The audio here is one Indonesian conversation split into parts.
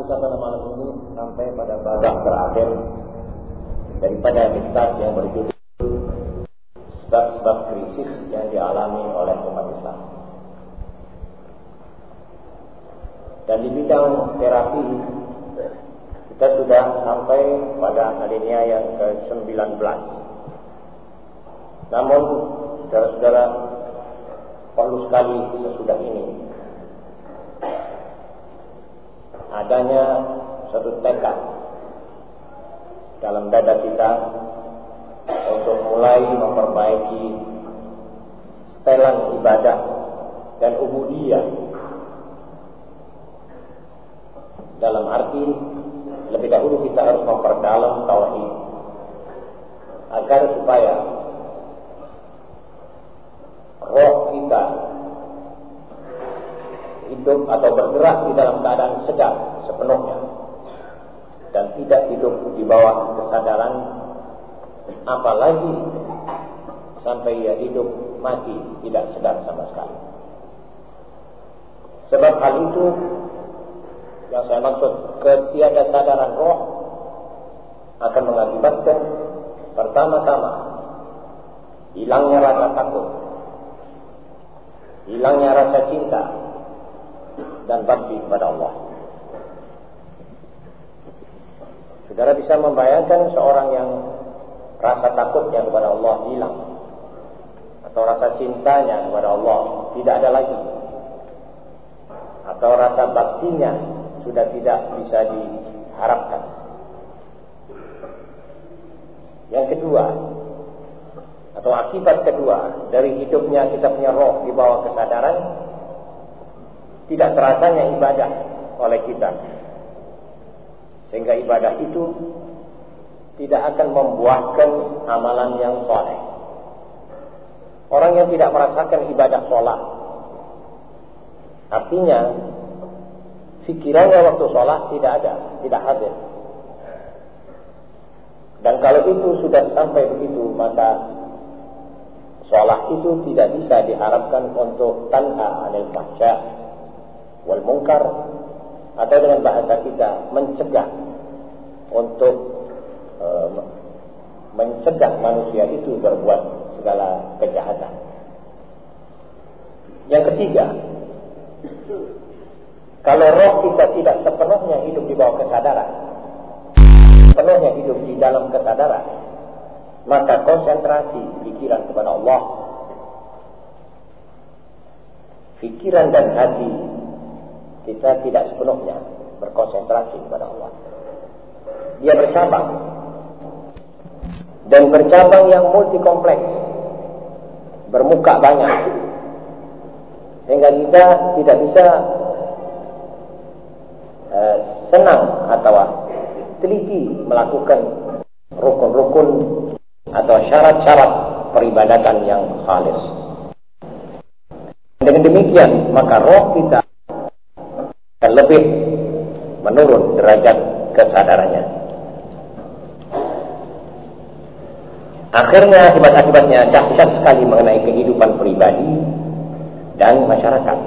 kita pada malam ini sampai pada babak terakhir daripada kitab yang berjudul sebab-sebab krisis yang dialami oleh umat Islam. Dan di bidang terapi kita sudah sampai pada alinea yang ke-19. Namun saudara-saudara perlu sekali sesudah ini adanya satu tekad dalam dada kita untuk mulai memperbaiki setelan ibadah dan ubudiyah. Dalam arti lebih dahulu kita harus memperdalam tauhid agar supaya roh kita hidup atau bergerak di dalam keadaan sedang sepenuhnya. Dan tidak hidup di bawah kesadaran apalagi sampai ia hidup mati tidak sedar sama sekali. Sebab hal itu yang saya maksud ketiada sadaran roh akan mengakibatkan pertama-tama hilangnya rasa takut hilangnya rasa cinta dan bakti kepada Allah. Saudara bisa membayangkan seorang yang rasa takutnya kepada Allah hilang atau rasa cintanya kepada Allah tidak ada lagi atau rasa baktinya sudah tidak bisa diharapkan. Yang kedua, atau akibat kedua dari hidupnya kita punya roh di bawah kesadaran tidak terasanya ibadah oleh kita. Sehingga ibadah itu tidak akan membuahkan amalan yang soleh. Orang yang tidak merasakan ibadah sholat artinya pikirannya waktu sholat tidak ada tidak hadir. Dan kalau itu sudah sampai begitu maka Sholat itu tidak bisa diharapkan untuk tanha anil fahsya wal mungkar atau dengan bahasa kita mencegah untuk e, mencegah manusia itu berbuat segala kejahatan. Yang ketiga, kalau roh kita tidak sepenuhnya hidup di bawah kesadaran, sepenuhnya hidup di dalam kesadaran, maka konsentrasi pikiran kepada Allah pikiran dan hati kita tidak sepenuhnya berkonsentrasi kepada Allah. Dia bercabang. Dan bercabang yang multi kompleks bermuka banyak. Sehingga kita tidak bisa uh, senang atau teliti melakukan rukun-rukun atau syarat-syarat peribadatan yang khalis. Dengan demikian, maka roh kita akan lebih menurun derajat kesadarannya. Akhirnya akibat-akibatnya dahsyat sekali mengenai kehidupan pribadi dan masyarakat.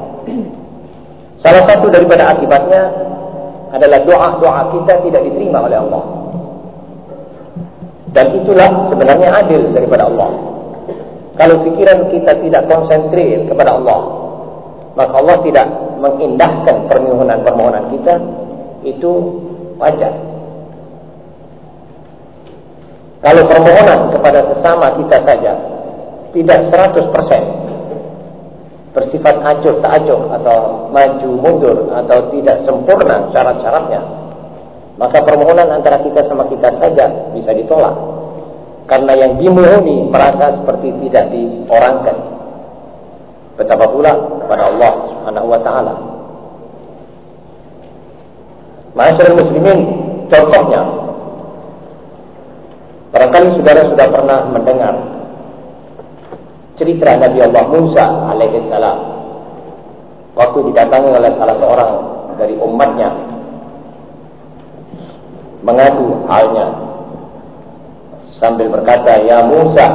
Salah satu daripada akibatnya adalah doa-doa kita tidak diterima oleh Allah. Dan itulah sebenarnya adil daripada Allah. Kalau pikiran kita tidak konsentrir kepada Allah, maka Allah tidak mengindahkan permohonan-permohonan kita, itu wajar. Kalau permohonan kepada sesama kita saja tidak 100% bersifat acuh tak acuh atau maju mundur atau tidak sempurna syarat-syaratnya maka permohonan antara kita sama kita saja bisa ditolak. Karena yang dimohoni merasa seperti tidak diorangkan. Betapa pula kepada Allah Subhanahu wa taala. Masyarakat muslimin contohnya Barangkali saudara sudah pernah mendengar cerita Nabi Allah Musa alaihissalam waktu didatangi oleh salah seorang dari umatnya mengadu halnya sambil berkata, "Ya Musa,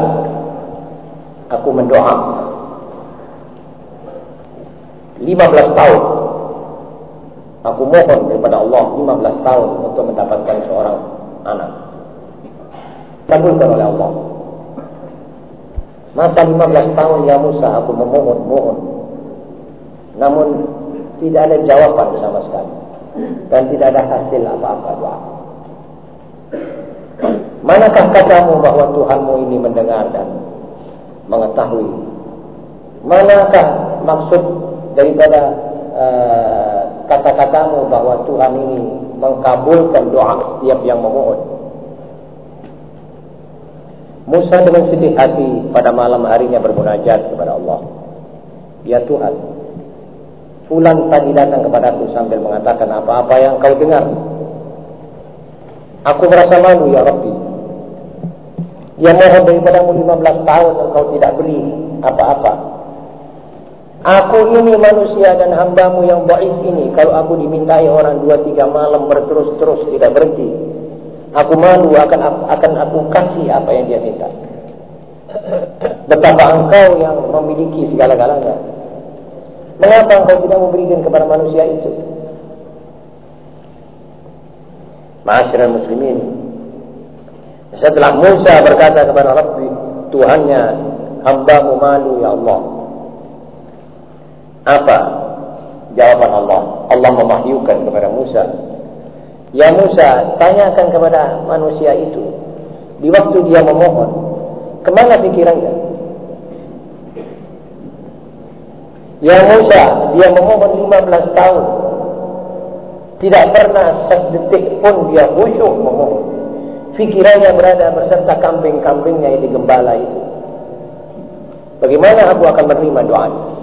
aku mendoa 15 tahun Aku mohon kepada Allah 15 tahun untuk mendapatkan seorang anak. Kabulkan oleh Allah. Masa 15 tahun ya Musa aku memohon, mohon. Namun tidak ada jawaban sama sekali. Dan tidak ada hasil apa-apa doa. Manakah katamu bahwa Tuhanmu ini mendengar dan mengetahui? Manakah maksud daripada uh, kata-katamu bahwa Tuhan ini mengkabulkan doa setiap yang memohon? Musa dengan sedih hati pada malam harinya bermunajat kepada Allah. Ya Tuhan, Fulan tadi datang kepadaku sambil mengatakan apa-apa yang kau dengar. Aku merasa malu ya Rabbi. Dia mohon daripadamu 15 tahun engkau tidak beri apa-apa. Aku ini manusia dan hambamu yang baik ini. Kalau aku dimintai orang dua tiga malam berterus-terus tidak berhenti. Aku malu akan akan aku kasih apa yang dia minta. Betapa engkau yang memiliki segala-galanya. Mengapa engkau tidak memberikan kepada manusia itu? Masyarakat muslimin. Setelah Musa berkata kepada Rabbi, Tuhannya, hambamu malu ya Allah. Apa jawaban Allah? Allah memahyukan kepada Musa. Ya Musa, tanyakan kepada manusia itu. Di waktu dia memohon, ke mana pikirannya? Ya Musa, dia memohon 15 tahun. Tidak pernah sedetik pun dia khusyuk memohon. Fikirannya berada beserta kambing-kambingnya yang digembala itu. Bagaimana aku akan menerima doanya?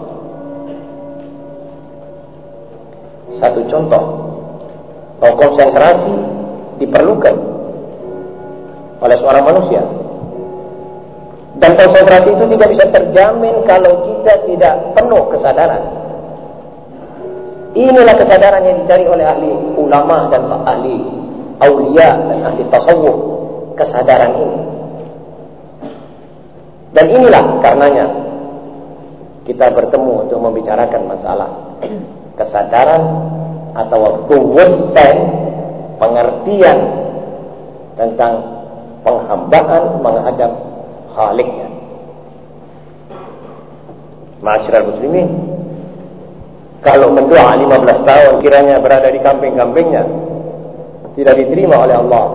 Satu contoh. Bahwa konsentrasi diperlukan oleh seorang manusia. Dan konsentrasi itu tidak bisa terjamin kalau kita tidak penuh kesadaran. Inilah kesadaran yang dicari oleh ahli ulama dan ahli aulia dan ahli tasawuf. Kesadaran ini. Dan inilah karenanya kita bertemu untuk membicarakan masalah kesadaran atau kewusten pengertian tentang penghambaan menghadap khaliknya. Masyarakat muslimin, kalau mendoa 15 tahun kiranya berada di kambing-kambingnya, tidak diterima oleh Allah.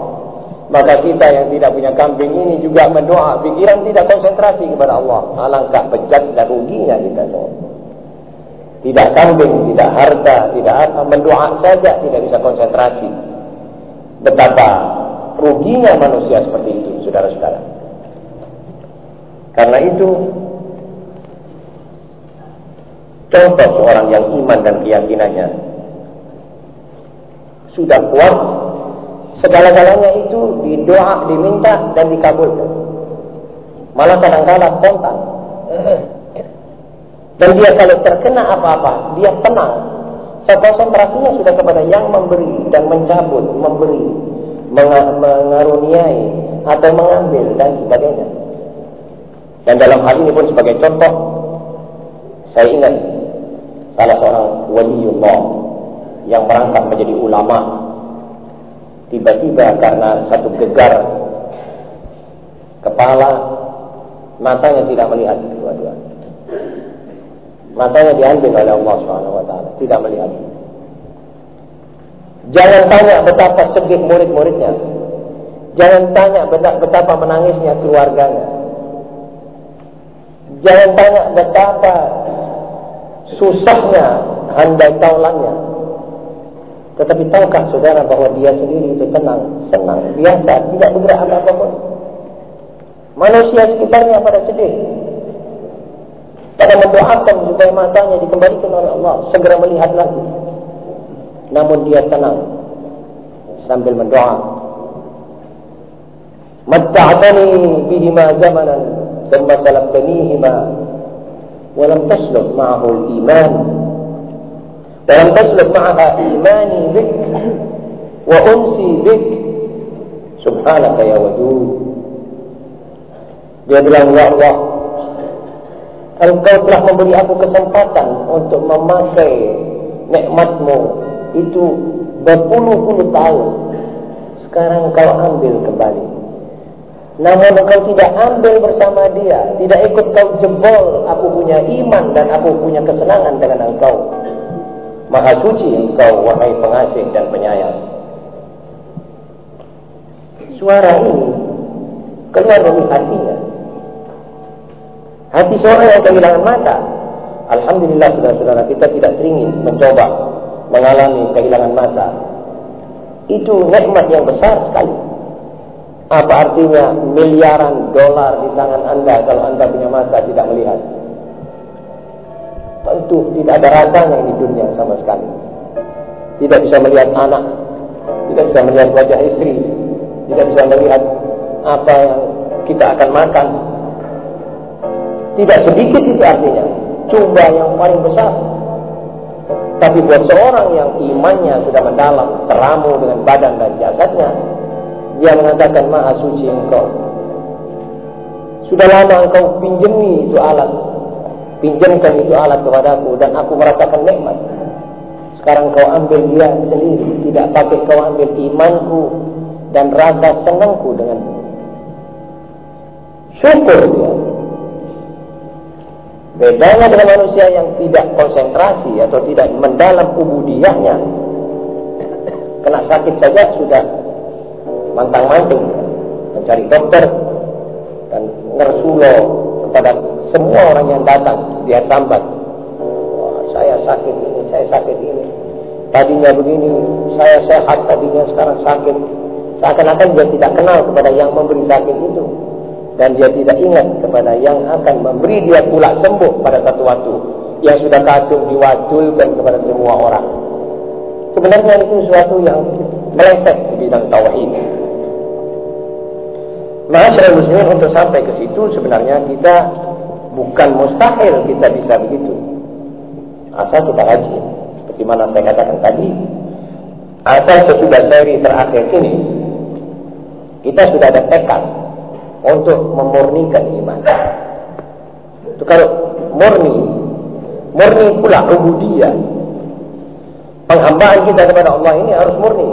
Maka kita yang tidak punya kambing ini juga mendoa, pikiran tidak konsentrasi kepada Allah. Alangkah bejat dan ruginya kita semua. Tidak kambing, tidak harta, tidak apa, mendoa saja tidak bisa konsentrasi. Betapa ruginya manusia seperti itu, saudara-saudara. Karena itu contoh seorang yang iman dan keyakinannya sudah kuat segala-galanya itu didoa, diminta dan dikabulkan. Malah kadang-kadang kontan. Dan dia kalau terkena apa-apa, dia tenang. Konsentrasinya sudah kepada yang memberi dan mencabut, memberi, mengaruniai atau mengambil dan sebagainya. Dan dalam hal ini pun sebagai contoh, saya ingat salah seorang waliullah yang merangkap menjadi ulama. Tiba-tiba karena satu gegar kepala, matanya tidak melihat dua-dua. Matanya diambil oleh Allah Subhanahu wa taala, tidak melihat. Jangan tanya betapa sedih murid-muridnya. Jangan tanya betapa menangisnya keluarganya. Jangan tanya betapa susahnya handai taulannya. Tetapi tahukah saudara bahwa dia sendiri itu tenang, senang, biasa, tidak bergerak apa-apa pun. Manusia sekitarnya pada sedih. Karena mendoakan supaya matanya dikembalikan oleh Allah Segera melihat lagi. Namun dia tenang Sambil mendoa Matta'atani bihima zamanan Sama salamtanihima Walam tasluk ma'ahul iman Walam tasluk ma'aha imani bik Wa unsi bik. Subhanaka ya wajud. Dia bilang Ya Allah Engkau telah memberi aku kesempatan untuk memakai nikmatmu itu berpuluh-puluh tahun. Sekarang kau ambil kembali. Namun kau tidak ambil bersama dia. Tidak ikut kau jebol. Aku punya iman dan aku punya kesenangan dengan engkau. Maha suci engkau wahai pengasih dan penyayang. Suara ini keluar dari hatinya. Hati seorang yang kehilangan mata. Alhamdulillah saudara-saudara kita tidak teringin mencoba mengalami kehilangan mata. Itu nikmat yang besar sekali. Apa artinya miliaran dolar di tangan anda kalau anda punya mata tidak melihat? Tentu tidak ada rasanya di dunia sama sekali. Tidak bisa melihat anak, tidak bisa melihat wajah istri, tidak bisa melihat apa yang kita akan makan. Tidak sedikit itu artinya, coba yang paling besar. Tapi buat seorang yang imannya sudah mendalam, teramu dengan badan dan jasadnya, dia mengatakan maha suci engkau. Sudah lama engkau pinjami itu alat, pinjamkan itu alat kepadaku dan aku merasakan nikmat. Sekarang kau ambil dia sendiri, tidak pakai kau ambil imanku dan rasa senangku dengan syukur dia. Bedanya dengan manusia yang tidak konsentrasi atau tidak mendalam ubudiyahnya. Kena sakit saja sudah mantang-manting mencari dokter dan ngersulo kepada semua orang yang datang dia sambat. Wah, saya sakit ini, saya sakit ini. Tadinya begini, saya sehat tadinya sekarang sakit. Seakan-akan dia tidak kenal kepada yang memberi sakit itu dan dia tidak ingat kepada yang akan memberi dia pula sembuh pada satu waktu yang sudah kadung diwajulkan kepada semua orang. Sebenarnya itu sesuatu yang meleset di bidang tauhid. Masyarakat muslimin untuk sampai ke situ sebenarnya kita bukan mustahil kita bisa begitu. Asal kita rajin. Seperti mana saya katakan tadi, asal sesudah seri terakhir ini, kita sudah ada tekad untuk memurnikan iman. Itu kalau murni, murni pula ubudiyah. Penghambaan kita kepada Allah ini harus murni.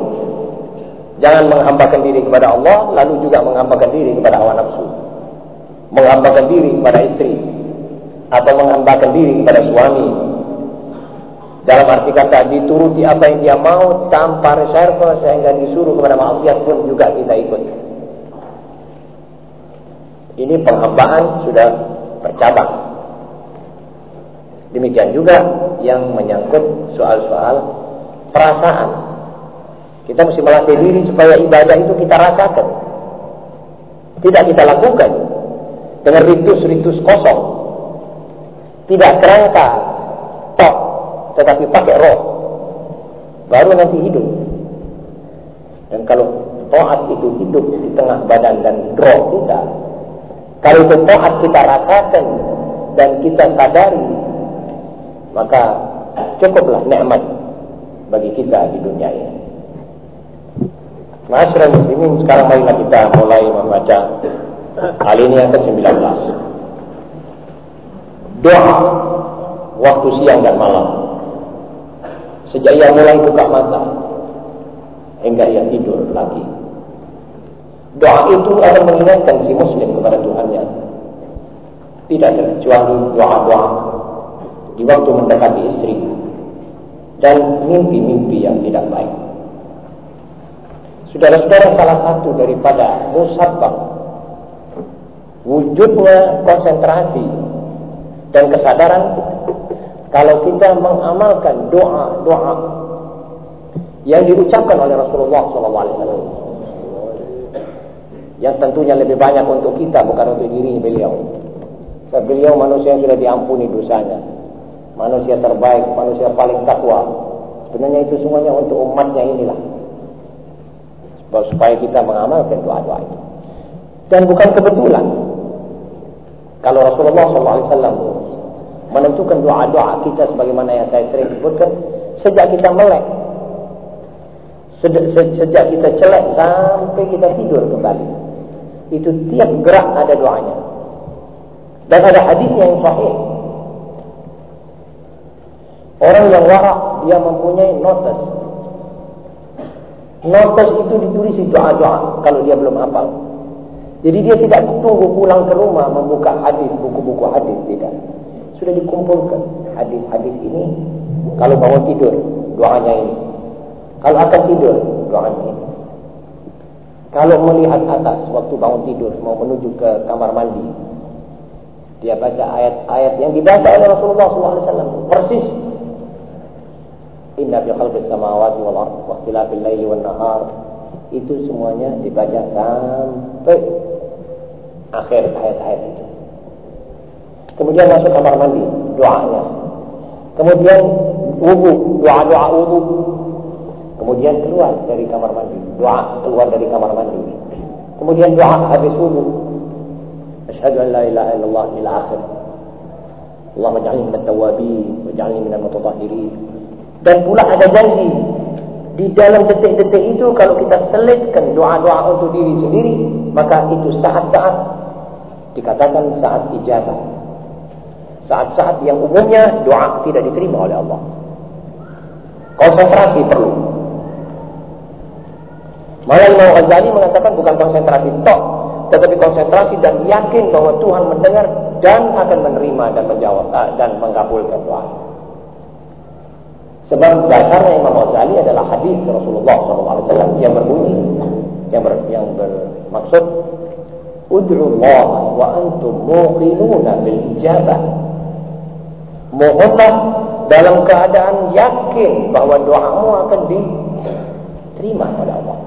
Jangan menghambakan diri kepada Allah, lalu juga menghambakan diri kepada hawa nafsu. Menghambakan diri kepada istri. Atau menghambakan diri kepada suami. Dalam arti kata dituruti apa yang dia mau tanpa reserve sehingga disuruh kepada maksiat pun juga kita ikut. Ini penghambaan sudah bercabang. Demikian juga yang menyangkut soal-soal perasaan. Kita mesti melatih diri supaya ibadah itu kita rasakan. Tidak kita lakukan dengan ritus-ritus kosong. Tidak kerangka, tok, tetapi pakai roh. Baru nanti hidup. Dan kalau toat itu hidup di tengah badan dan roh kita, kalau itu taat kita rasakan dan kita sadari, maka cukuplah nikmat bagi kita di dunia ini. Masyarakat muslimin sekarang marilah kita mulai membaca alinea ke-19. Doa waktu siang dan malam. Sejak ia mulai buka mata hingga ia tidur lagi. Doa itu akan mengingatkan si muslim kepada Tuhannya. Tidak terkecuali doa-doa di waktu mendekati istri dan mimpi-mimpi yang tidak baik. Saudara-saudara salah satu daripada musabab wujudnya konsentrasi dan kesadaran kalau kita mengamalkan doa-doa yang diucapkan oleh Rasulullah SAW yang tentunya lebih banyak untuk kita bukan untuk diri beliau. Sebab beliau manusia yang sudah diampuni dosanya. Manusia terbaik, manusia paling takwa. Sebenarnya itu semuanya untuk umatnya inilah. Sebab supaya kita mengamalkan doa-doa itu. Dan bukan kebetulan. Kalau Rasulullah SAW menentukan doa-doa kita sebagaimana yang saya sering sebutkan. Sejak kita melek. Sejak kita celek sampai kita tidur kembali itu tiap gerak ada doanya. Dan ada hadis yang sahih. Orang yang warak dia mempunyai notas Notes itu ditulis doa-doa kalau dia belum hafal. Jadi dia tidak tunggu pulang ke rumah membuka hadis, buku-buku hadis tidak. Sudah dikumpulkan hadis-hadis ini. Kalau bangun tidur, doanya ini. Kalau akan tidur, doanya ini. Kalau melihat atas waktu bangun tidur mau menuju ke kamar mandi, dia baca ayat-ayat yang dibaca oleh Rasulullah SAW persis. Inna fi khalqis samawati wal ardh wa ikhtilafil laili wan nahar itu semuanya dibaca sampai akhir ayat-ayat itu. Kemudian masuk kamar mandi, doanya. Kemudian wudu, doa-doa wudu. Kemudian keluar dari kamar mandi. Doa keluar dari kamar mandi. Kemudian doa habis wudu. Asyhadu an la ilaha illallah ila akhir. Allah ja'alni minat tawabi, wa. Dan pula ada janji di dalam detik-detik itu kalau kita selitkan doa-doa untuk diri sendiri, maka itu saat-saat dikatakan saat ijabah. Saat-saat yang umumnya doa tidak diterima oleh Allah. Konsentrasi perlu. Malah Imam Ghazali mengatakan bukan konsentrasi tok tetapi konsentrasi dan yakin bahwa Tuhan mendengar dan akan menerima dan menjawab ah, dan mengabulkan doa. Sebab dasarnya Imam Ghazali adalah hadis Rasulullah SAW yang berbunyi yang ber, yang bermaksud Ud'ullah wa antum muqinuna bil ijabah. Mohonlah dalam keadaan yakin bahwa doamu akan diterima oleh Allah.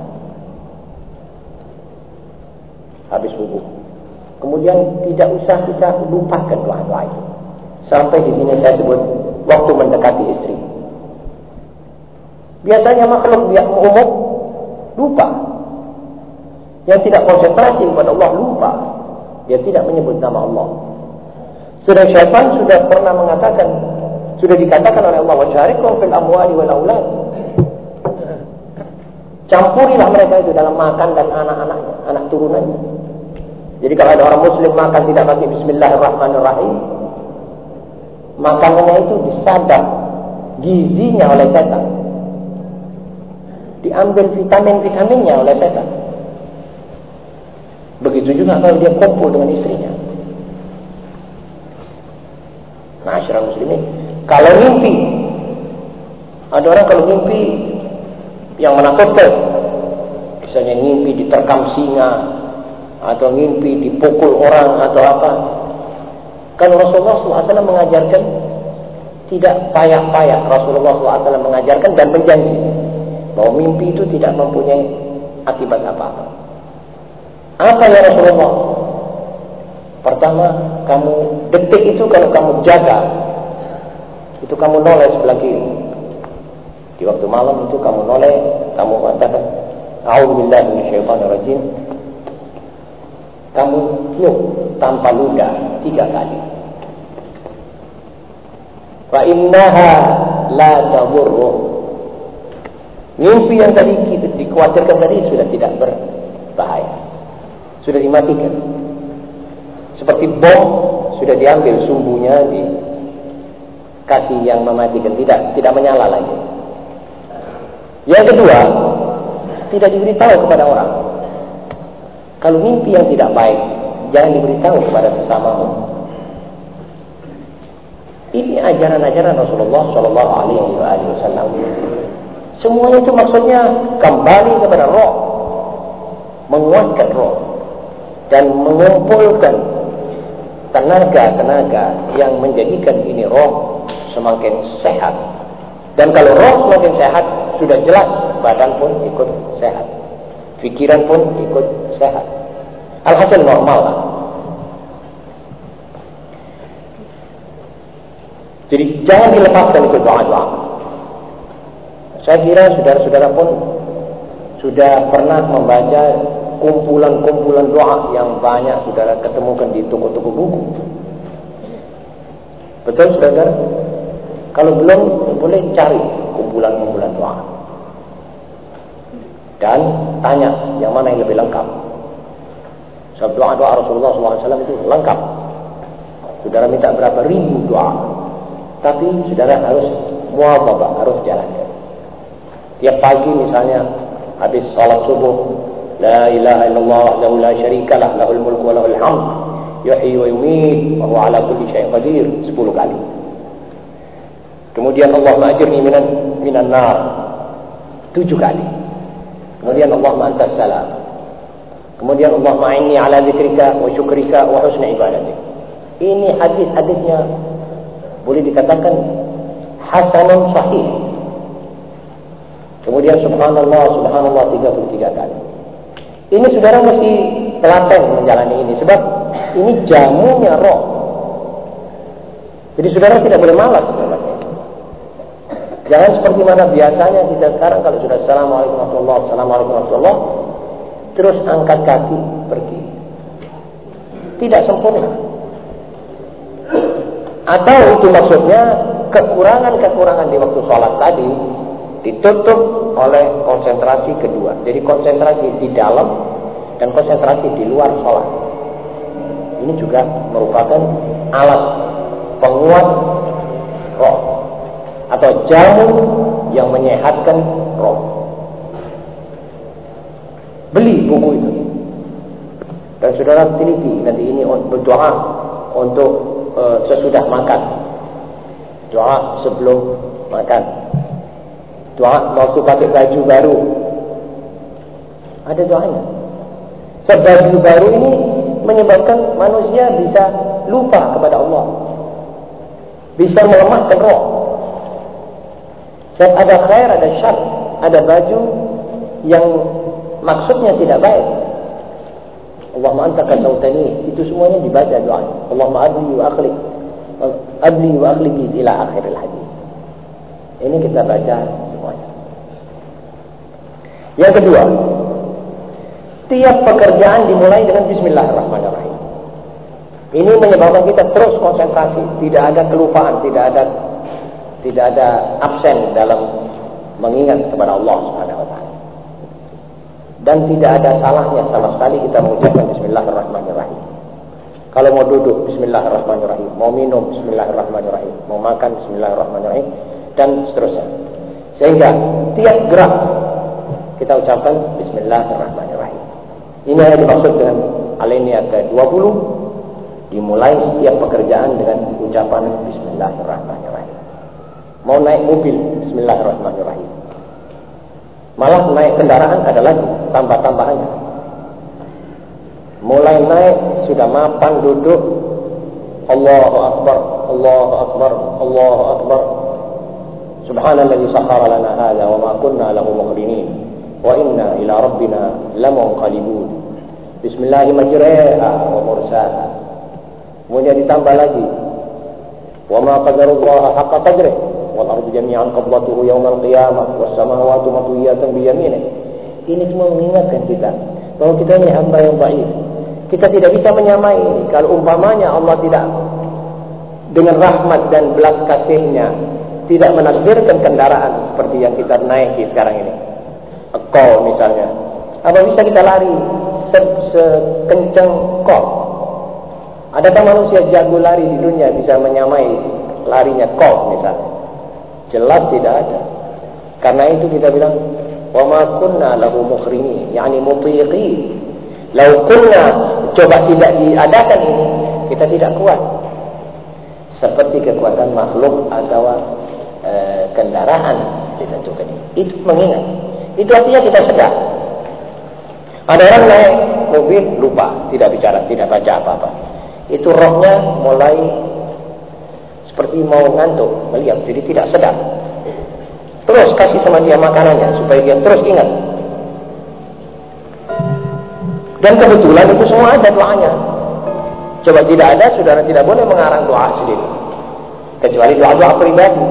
Habis wudhu. Kemudian tidak usah kita lupakan doa-doa itu. Sampai di sini saya sebut waktu mendekati istri. Biasanya makhluk yang umum lupa. Yang tidak konsentrasi kepada Allah lupa. Dia tidak menyebut nama Allah. Sudah syaitan sudah pernah mengatakan, sudah dikatakan oleh Allah, "Wasyarikum fil amwali wal aulad." Campurilah mereka itu dalam makan dan anak-anaknya, anak turunannya. Jadi kalau ada orang muslim makan tidak pakai bismillahirrahmanirrahim, makanannya itu disadap gizinya oleh setan. Diambil vitamin-vitaminnya oleh setan. Begitu juga kalau dia kumpul dengan istrinya. Masyarakat muslimin, kalau mimpi ada orang kalau mimpi yang menakutkan, misalnya mimpi diterkam singa, atau mimpi dipukul orang atau apa. Kan Rasulullah SAW mengajarkan tidak payah-payah. Rasulullah SAW mengajarkan dan menjanji bahwa mimpi itu tidak mempunyai akibat apa-apa. Apa ya Rasulullah? Pertama, kamu detik itu kalau kamu jaga, itu kamu noleh sebelah kiri. Di waktu malam itu kamu noleh, kamu katakan, A'udzubillahi minasyaitonirrajim kamu tiup tanpa ludah tiga kali. Fa innaha la tadurru. Mimpi yang tadi kita dikhawatirkan tadi sudah tidak berbahaya. Sudah dimatikan. Seperti bom sudah diambil sumbunya di kasih yang mematikan tidak tidak menyala lagi. Yang kedua, tidak diberitahu kepada orang. Kalau mimpi yang tidak baik, jangan diberitahu kepada sesamamu. Ini ajaran-ajaran Rasulullah Shallallahu Alaihi Wasallam. Semuanya itu maksudnya kembali kepada roh, menguatkan roh, dan mengumpulkan tenaga-tenaga yang menjadikan ini roh semakin sehat. Dan kalau roh semakin sehat, sudah jelas badan pun ikut sehat. Pikiran pun ikut sehat. Alhasil normal lah. Jadi jangan dilepaskan ikut doa-doa. Saya kira saudara-saudara pun sudah pernah membaca kumpulan-kumpulan doa yang banyak saudara ketemukan di toko-toko buku. Betul saudara? Kalau belum boleh cari kumpulan-kumpulan doa dan tanya yang mana yang lebih lengkap. Sebab doa-doa Rasulullah SAW itu lengkap. Saudara minta berapa ribu doa. Tapi saudara harus muababah, harus jalankan. Tiap pagi misalnya habis salat subuh la ilaha illallah lahu la syarikalah lahul mulku wa lahul hamd yuhyi wa yumiit wa huwa ala kulli syai'in qadir 10 kali kemudian Allah ma'ajirni minan minan nar 7 kali kemudian Allah ma'antas salam kemudian Allah ma'inni ala zikrika wa syukrika wa husni ibadatik ini hadis-hadisnya boleh dikatakan hasanun sahih kemudian subhanallah subhanallah 33 kali ini saudara mesti telaten menjalani ini sebab ini jamunya roh. Jadi saudara tidak boleh malas. Jangan seperti mana biasanya kita sekarang kalau sudah assalamualaikum warahmatullahi assalamualaikum warahmatullahi terus angkat kaki pergi. Tidak sempurna. Atau itu maksudnya kekurangan-kekurangan di waktu sholat tadi ditutup oleh konsentrasi kedua. Jadi konsentrasi di dalam dan konsentrasi di luar sholat. Ini juga merupakan alat penguat roh atau jamu yang menyehatkan roh. Beli buku itu. Dan saudara teliti nanti ini berdoa untuk uh, sesudah makan. Doa sebelum makan Doa waktu pakai baju baru. Ada doanya. Sebab baju baru ini menyebabkan manusia bisa lupa kepada Allah. Bisa melemahkan roh. Sebab ada khair, ada syar. Ada baju yang maksudnya tidak baik. Allahumma anta kasautani. Itu semuanya dibaca doa. Allahumma adli wa akhlik. Adli wa akhliki ila akhiril hadis. Ini kita baca yang kedua, tiap pekerjaan dimulai dengan Bismillahirrahmanirrahim. Ini menyebabkan kita terus konsentrasi, tidak ada kelupaan, tidak ada tidak ada absen dalam mengingat kepada Allah Subhanahu wa taala. Dan tidak ada salahnya sama sekali kita mengucapkan bismillahirrahmanirrahim. Kalau mau duduk bismillahirrahmanirrahim, mau minum bismillahirrahmanirrahim, mau makan bismillahirrahmanirrahim dan seterusnya. Sehingga tiap gerak kita ucapkan Bismillahirrahmanirrahim. Ini yang dimaksud dengan alinea ke-20 dimulai setiap pekerjaan dengan ucapan Bismillahirrahmanirrahim. Mau naik mobil. Bismillahirrahmanirrahim. Malah naik kendaraan ada lagi tambah-tambahannya. Mulai naik sudah mapan duduk. Allahu Akbar, Allahu Akbar, Allahu Akbar. Subhanallah sakhara lana hadha wa ma kunna lahu muqrinin. Wa inna ila rabbina lamunqalibun. Bismillah majraha wa mursaha kemudian ditambah lagi. Wa ma qadarullah haqqa qadrih qabdatuhu yawmal qiyamah was samawati matwiyatan bi yaminih ini semua mengingatkan kita bahwa kita ini hamba yang baik kita tidak bisa menyamai kalau umpamanya Allah tidak dengan rahmat dan belas kasihnya tidak menakdirkan kendaraan seperti yang kita naiki sekarang ini kol misalnya. Apa bisa kita lari sekencang kol? Adakah manusia jago lari di dunia bisa menyamai larinya kol misalnya? Jelas tidak ada. Karena itu kita bilang wa ma kunna lahu mukhrini, yani mutiqi. Lau kunna coba tidak diadakan ini, kita tidak kuat. Seperti kekuatan makhluk atau e, kendaraan ditentukan ini. Itu mengingat itu artinya kita sedar. Ada orang naik mobil lupa, tidak bicara, tidak baca apa-apa. Itu rohnya mulai seperti mau ngantuk, melihat, jadi tidak sedar. Terus kasih sama dia makanannya supaya dia terus ingat. Dan kebetulan itu semua ada doanya. Coba tidak ada, saudara tidak boleh mengarang doa sendiri. Kecuali doa-doa pribadi.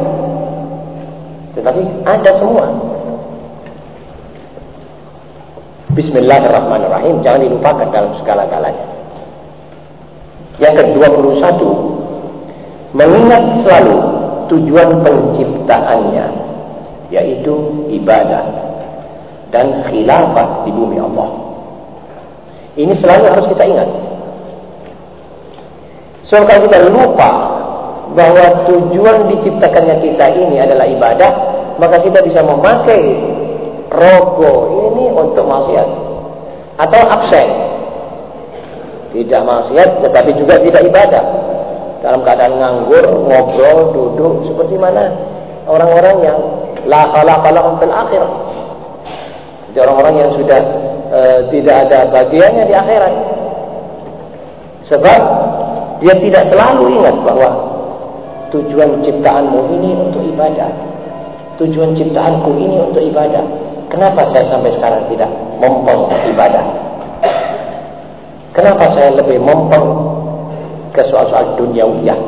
Tetapi ada semua. Bismillahirrahmanirrahim jangan dilupakan dalam segala galanya. Yang ke-21 mengingat selalu tujuan penciptaannya yaitu ibadah dan khilafah di bumi Allah. Ini selalu harus kita ingat. So kalau kita lupa bahwa tujuan diciptakannya kita ini adalah ibadah, maka kita bisa memakai rogo ini untuk maksiat atau absen tidak maksiat tetapi juga tidak ibadah dalam keadaan nganggur ngobrol duduk seperti mana orang-orang yang la khalaqa lahum fil akhirah. Jadi orang-orang yang sudah e, tidak ada bagiannya di akhirat. Sebab dia tidak selalu ingat bahwa tujuan ciptaanmu ini untuk ibadah. Tujuan ciptaanku ini untuk ibadah. Kenapa saya sampai sekarang tidak mempeng ibadah? Kenapa saya lebih mempeng ke soal-soal duniawiyah?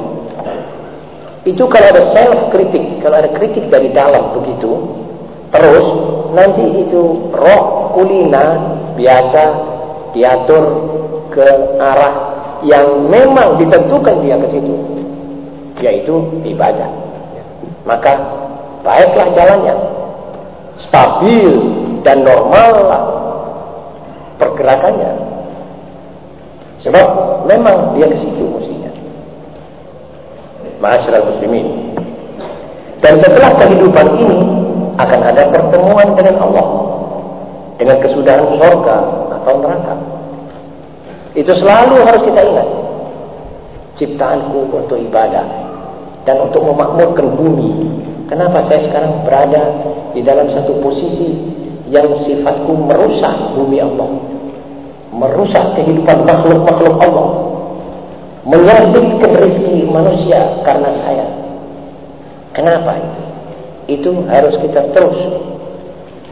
Itu kalau ada self kritik, kalau ada kritik dari dalam begitu, terus nanti itu roh kulina biasa diatur ke arah yang memang ditentukan dia ke situ, yaitu ibadah. Maka baiklah jalannya, stabil dan normal pergerakannya. Sebab memang dia ke situ mestinya. Masyarakat muslimin. Dan setelah kehidupan ini akan ada pertemuan dengan Allah. Dengan kesudahan surga atau neraka. Itu selalu harus kita ingat. Ciptaanku untuk ibadah. Dan untuk memakmurkan bumi Kenapa saya sekarang berada di dalam satu posisi yang sifatku merusak bumi Allah. Merusak kehidupan makhluk-makhluk Allah. Menyambitkan rezeki manusia karena saya. Kenapa itu? Itu harus kita terus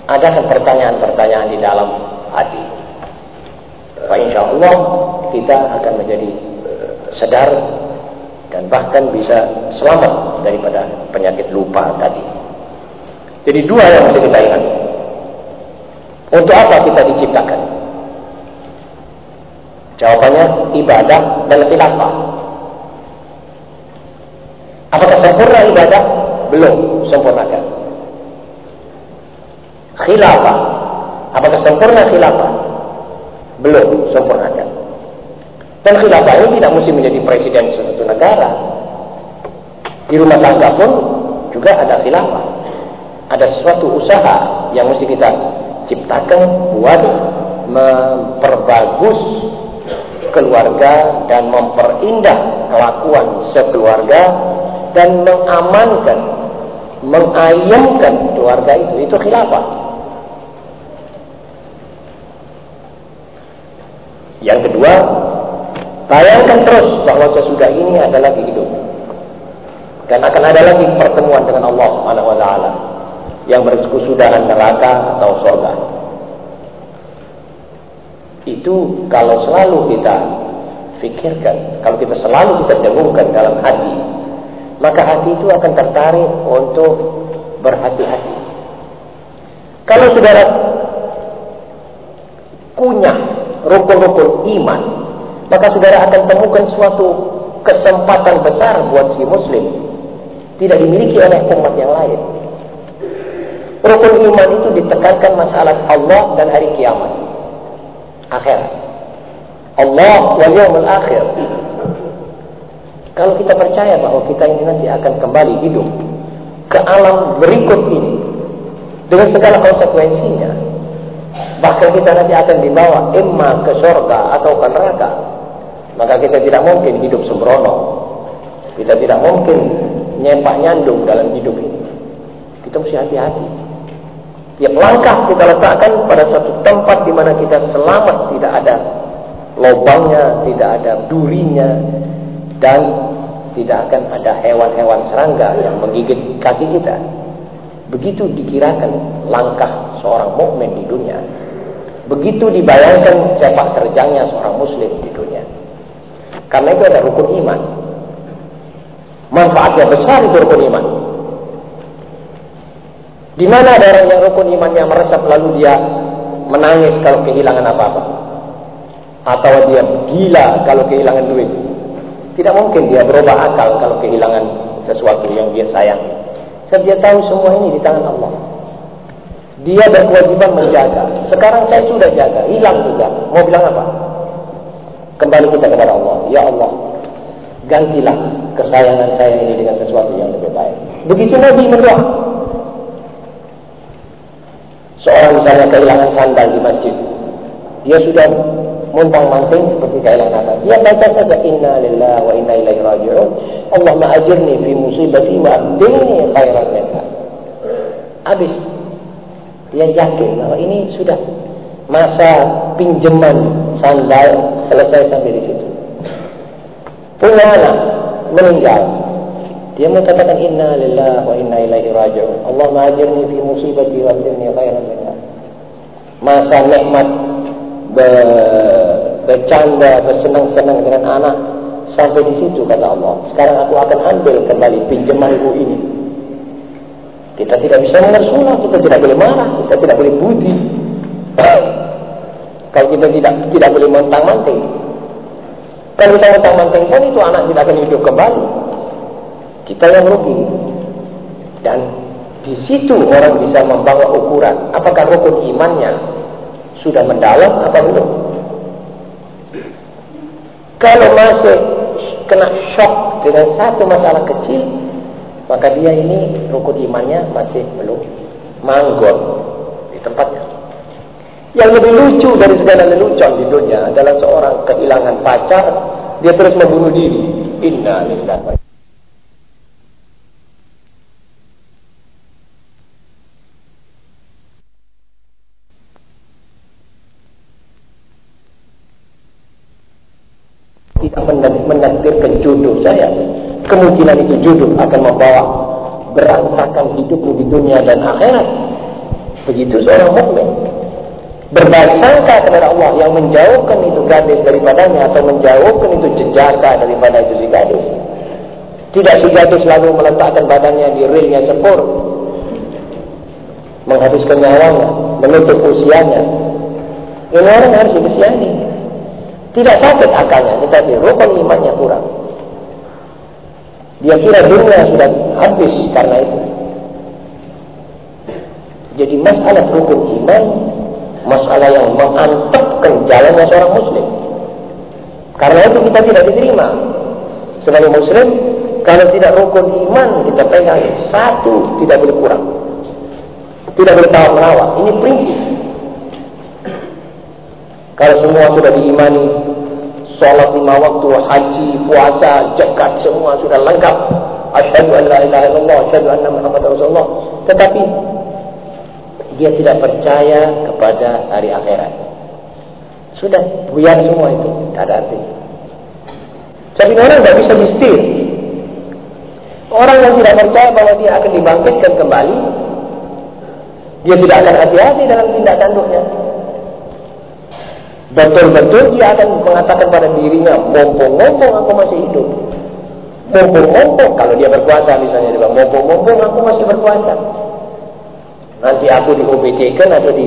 adakan pertanyaan-pertanyaan di dalam hati. Insya Allah kita akan menjadi sadar dan bahkan bisa selamat daripada penyakit lupa tadi. Jadi dua yang mesti kita ingat. Untuk apa kita diciptakan? Jawabannya ibadah dan khilafah. Apakah sempurna ibadah? Belum sempurnakan. Khilafah. Apakah sempurna khilafah? Belum sempurnakan. Dan khilafah ini tidak mesti menjadi presiden suatu negara. Di rumah tangga pun juga ada khilafah. Ada sesuatu usaha yang mesti kita ciptakan buat memperbagus keluarga dan memperindah kelakuan sekeluarga dan mengamankan, mengayamkan keluarga itu. Itu khilafah. Yang kedua, Bayangkan terus bahwa sesudah ini ada lagi hidup. Dan akan ada lagi pertemuan dengan Allah Subhanahu wa taala yang berkesudahan neraka atau surga. Itu kalau selalu kita fikirkan, kalau kita selalu kita dengungkan dalam hati, maka hati itu akan tertarik untuk berhati-hati. Kalau saudara kunyah rukun-rukun iman maka saudara akan temukan suatu kesempatan besar buat si muslim tidak dimiliki oleh umat yang lain. Rukun iman itu ditekankan masalah Allah dan hari kiamat. Akhir. Allah wal yaumul akhir. Kalau kita percaya bahwa kita ini nanti akan kembali hidup ke alam berikut ini dengan segala konsekuensinya, bahkan kita nanti akan dibawa emma ke surga atau ke neraka, maka kita tidak mungkin hidup sembrono. Kita tidak mungkin nyempak nyandung dalam hidup ini. Kita mesti hati-hati. Tiap langkah kita letakkan pada satu tempat di mana kita selamat, tidak ada lubangnya, tidak ada durinya, dan tidak akan ada hewan-hewan serangga yang menggigit kaki kita. Begitu dikirakan langkah seorang mukmin di dunia. Begitu dibayangkan sepak terjangnya seorang muslim di dunia. Karena itu ada rukun iman. Manfaatnya besar itu rukun iman. Di mana ada orang yang rukun imannya meresap lalu dia menangis kalau kehilangan apa-apa. Atau dia gila kalau kehilangan duit. Tidak mungkin dia berubah akal kalau kehilangan sesuatu yang dia sayang. Sebab dia tahu semua ini di tangan Allah. Dia berkewajiban menjaga. Sekarang saya sudah jaga, hilang juga. Mau bilang apa? Kembali kita kepada Allah. Ya Allah, gantilah kesayangan saya ini dengan sesuatu yang lebih baik. Begitu Nabi berdoa. Seorang misalnya kehilangan sandal di masjid. Dia sudah muntang-manting seperti kehilangan apa. Dia baca saja inna lillahi wa inna ilaihi raji'un. Allahumma ajirni fi musibati wa abdilni khairan minha. Habis. Dia yakin bahwa ini sudah masa pinjaman sandal selesai sampai di situ. Punya anak meninggal. Dia mengatakan inna lillahi wa inna ilaihi raji'un. Allahumma ajirni fi musibati wa abdilni khairan minha. Masa nikmat bercanda, bersenang-senang dengan anak sampai di situ kata Allah. Sekarang aku akan ambil kembali pinjamanku ini. Kita tidak bisa mengersulah, kita tidak boleh marah, kita tidak boleh budi. Kalau kita tidak tidak boleh mentang-manting. Kalau kita mentang-manting pun itu anak tidak akan hidup kembali. Kita yang rugi. Dan di situ orang bisa membawa ukuran apakah rukun imannya sudah mendalam apa belum? Kalau masih kena shock dengan satu masalah kecil, maka dia ini rukun imannya masih belum manggon di tempatnya. Yang lebih lucu dari segala lelucon di dunia adalah seorang kehilangan pacar, dia terus membunuh diri. Inna lillahi menakdirkan jodoh saya. Kemungkinan itu jodoh akan membawa berantakan hidupmu di dunia dan akhirat. Begitu seorang mukmin. Berbaik sangka kepada Allah yang menjauhkan itu gadis daripadanya atau menjauhkan itu jejaka daripada itu si gadis. Tidak si gadis lalu meletakkan badannya di relnya sepur. Menghabiskan nyawanya menutup usianya. Ini orang harus dikesiani tidak sakit akalnya, tetapi rukun imannya kurang. Dia kira dunia sudah habis karena itu. Jadi masalah rukun iman, masalah yang mengantepkan jalannya seorang muslim. Karena itu kita tidak diterima. Sebagai muslim, kalau tidak rukun iman kita pegang satu tidak boleh kurang. Tidak boleh tawar menawar. Ini prinsip. Kalau semua sudah diimani, sholat lima waktu, haji, puasa, jakat, semua sudah lengkap. Asyhadu an la ilaha illallah, asyhadu anna Muhammad Rasulullah. Tetapi dia tidak percaya kepada hari akhirat. Sudah buyar semua itu, tidak ada arti. Jadi orang tidak bisa mistir. Orang yang tidak percaya bahwa dia akan dibangkitkan kembali, dia tidak akan hati-hati dalam tindak tanduknya. Betul-betul dia akan mengatakan pada dirinya, mumpung-mumpung aku masih hidup. Mumpung-mumpung, kalau dia berkuasa misalnya, dia mumpung-mumpung aku masih berkuasa. Nanti aku di OBD kan atau di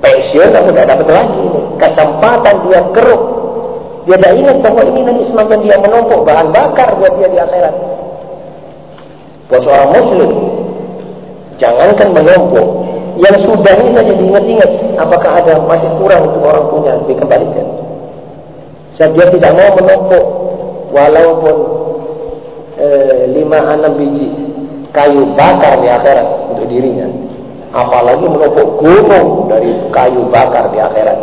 pensiun, aku tidak dapat lagi. Kesempatan dia keruk. Dia tidak ingat bahwa ini nanti semakin dia menumpuk bahan bakar buat dia di akhirat. Buat seorang muslim, jangankan menumpuk, yang sudah ini saja diingat-ingat apakah ada masih kurang untuk orang punya? Dikembalikan. Sebab dia tidak mau menumpuk walaupun eh, lima enam biji kayu bakar di akhirat untuk dirinya. Apalagi menumpuk gunung dari kayu bakar di akhirat.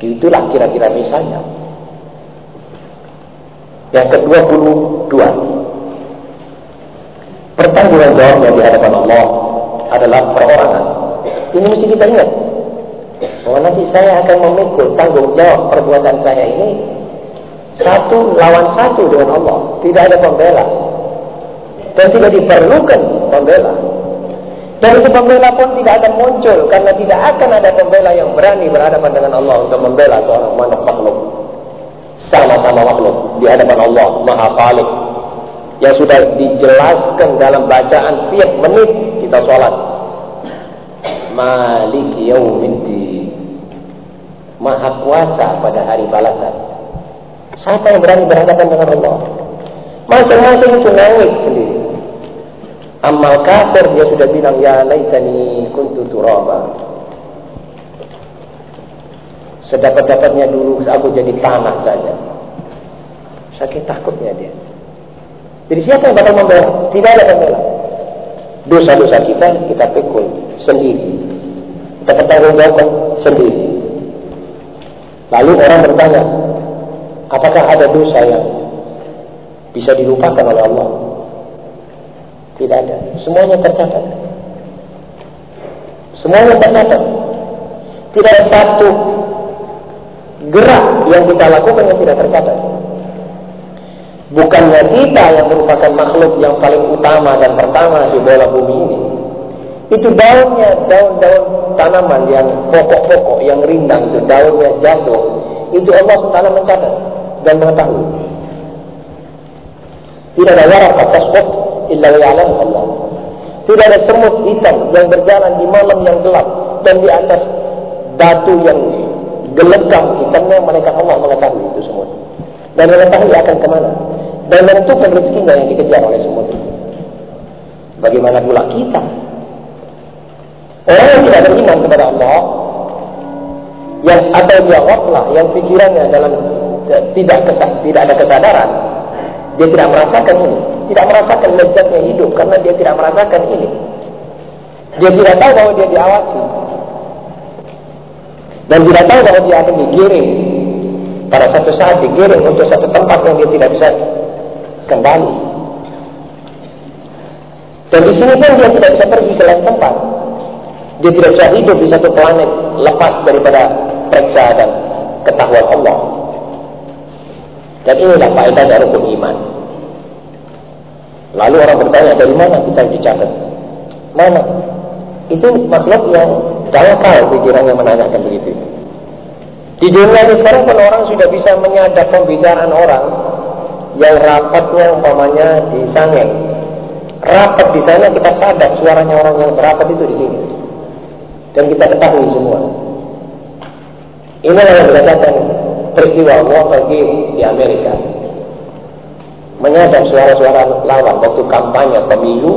Itulah kira-kira misalnya. Yang kedua puluh dua. Pertanggungan jawabnya di hadapan Allah adalah perorangan. Ini mesti kita ingat. Bahwa nanti saya akan memikul tanggung jawab perbuatan saya ini satu lawan satu dengan Allah. Tidak ada pembela. Dan tidak diperlukan pembela. Dan itu pembela pun tidak akan muncul karena tidak akan ada pembela yang berani berhadapan dengan Allah untuk membela seorang makhluk. Sama-sama makhluk di hadapan Allah Maha Khalik yang sudah dijelaskan dalam bacaan tiap menit kita sholat. Malik yaumiddin. Maha kuasa pada hari balasan. Siapa yang berani berhadapan dengan Allah? Masing-masing itu nangis sendiri. Amal kafir dia sudah bilang ya laitani kuntu turaba. Sedapat-dapatnya dulu aku jadi tanah saja. Sakit takutnya dia. Jadi siapa yang bakal membela? Tidak ada pembela. Dosa-dosa kita kita pikul sendiri. Kita pertanggungjawabkan sendiri. Lalu orang bertanya, apakah ada dosa yang bisa dilupakan oleh Allah? Tidak ada. Semuanya tercatat. Semuanya tercatat. Tidak ada satu gerak yang kita lakukan yang tidak tercatat. Bukannya kita yang merupakan makhluk yang paling utama dan pertama di bola bumi ini. Itu daunnya, daun-daun tanaman yang pokok-pokok, yang rindang itu daunnya jatuh. Itu Allah SWT mencatat dan mengetahui. Tidak ada warak atas illa ya'lam Allah. Tidak ada semut hitam yang berjalan di malam yang gelap dan di atas batu yang gelegam hitamnya mereka Allah mengetahui itu semua. Dan mengetahui akan ke mana dan menentukan rezekinya yang dikejar oleh semua itu. Bagaimana pula kita? Orang yang tidak beriman kepada Allah, yang atau dia waflah, yang pikirannya dalam tidak tidak ada kesadaran, dia tidak merasakan ini, tidak merasakan lezatnya hidup karena dia tidak merasakan ini. Dia tidak tahu bahwa dia diawasi dan tidak tahu bahwa dia akan digiring pada satu saat digiring untuk satu tempat yang dia tidak bisa kembali. Dan di sini pun dia tidak bisa pergi ke lain tempat. Dia tidak bisa hidup di satu planet lepas daripada periksa dan ketahuan Allah. Dan inilah faedah dari rukun iman. Lalu orang bertanya, dari mana kita dicatat? Mana? Itu makhluk yang dangkal pikirannya menanyakan begitu. Di dunia ini sekarang pun orang sudah bisa menyadap pembicaraan orang yang rapatnya umpamanya di Sangeng. Rapat di sana kita sadar suaranya orang yang berapat itu di sini. Dan kita ketahui semua. Inilah yang dikatakan peristiwa Watergate di Amerika. Menyadap suara-suara lawan waktu kampanye pemilu,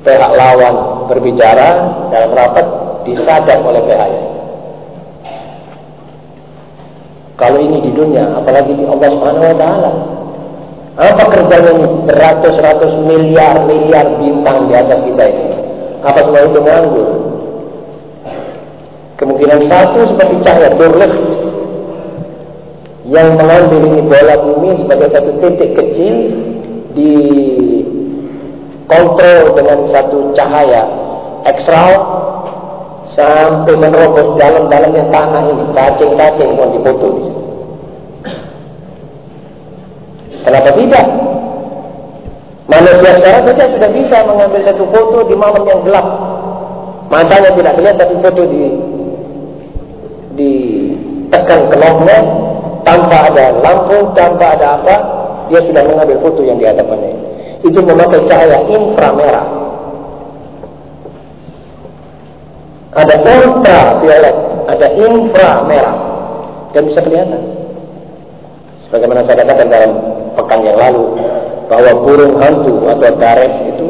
pihak lawan berbicara dalam rapat disadap oleh pihak Kalau ini di dunia, apalagi di Allah Subhanahu wa taala. Apa kerjanya ini beratus-ratus miliar-miliar bintang di atas kita ini? Apa semua itu menganggur? Kemungkinan satu seperti cahaya Durlicht yang mengambil ini bola bumi sebagai satu titik kecil di kontrol dengan satu cahaya ekstra sampai menerobos dalam-dalamnya tanah ini, cacing-cacing pun dipoto di situ. Kenapa tidak? Manusia sekarang saja sudah bisa mengambil satu foto di malam yang gelap. Matanya tidak terlihat tapi foto di ditekan kenopnya tanpa ada lampu, tanpa ada apa, dia sudah mengambil foto yang di hadapannya. Itu memakai cahaya inframerah. Ada ultraviolet, ada inframerah. Dan bisa kelihatan. Sebagaimana saya katakan dalam pekan yang lalu, bahwa burung hantu atau gares itu,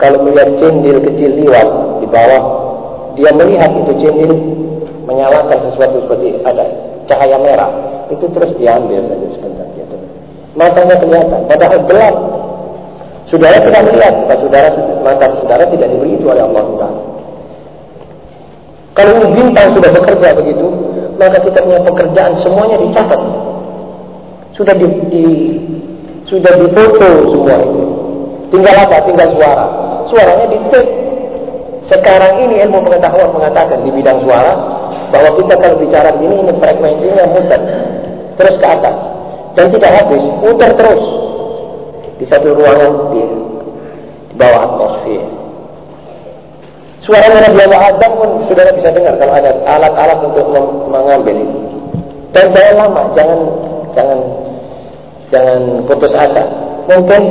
kalau melihat cendil kecil liwat di bawah, dia melihat itu cendil menyalakan sesuatu seperti ada cahaya merah, itu terus diambil saja sebentar. Gitu. Matanya kelihatan, padahal gelap. Saudara tidak melihat, saudara mata saudara tidak diberi itu oleh Allah Taala. Kalau bintang sudah bekerja begitu, maka kita punya pekerjaan semuanya dicatat. Sudah di, di sudah difoto semua itu. Tinggal apa? Tinggal suara. Suaranya di tape. Sekarang ini ilmu pengetahuan mengatakan di bidang suara bahwa kita kalau bicara begini ini frekuensinya muter terus ke atas dan tidak habis, muter terus di satu ruangan di, di bawah atmosfer. Suara Nabi Allah Adam pun saudara bisa dengar kalau ada alat-alat untuk mengambil. Dan jangan lama, jangan jangan jangan putus asa. Mungkin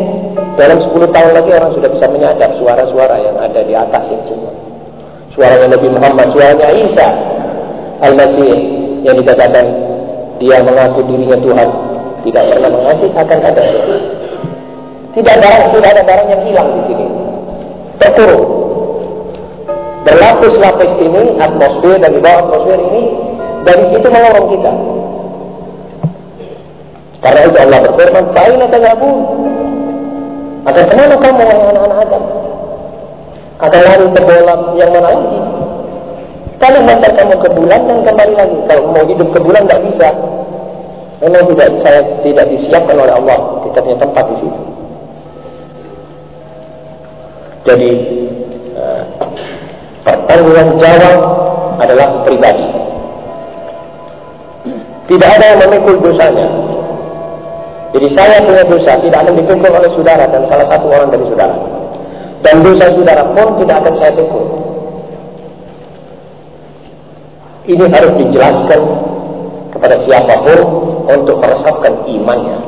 dalam 10 tahun lagi orang sudah bisa menyadap suara-suara yang ada di atas itu semua. Suaranya Nabi Muhammad, suaranya Isa Al-Masih yang dikatakan dia mengaku dirinya Tuhan, tidak pernah mengaji akan ada Tidak ada tidak ada barang yang hilang di sini. Terkurung berlapis-lapis ini atmosfer dan di bawah atmosfer ini dari itu mengorong kita. Karena itu Allah berfirman, "Faina tadabun?" Maka ke mana kamu anak-anak Adam? Akan lari ke bola yang mana lagi? Kalau hantar kamu ke bulan dan kembali lagi. Kalau mau hidup ke bulan tidak bisa. Memang tidak saya tidak disiapkan oleh Allah. Kita punya tempat di situ. Jadi uh, pertanggungan jawab adalah pribadi. Tidak ada yang memikul dosanya. Jadi saya punya dosa tidak akan dipikul oleh saudara dan salah satu orang dari saudara. Dan dosa saudara pun tidak akan saya pikul. Ini harus dijelaskan kepada siapa pun untuk meresapkan imannya.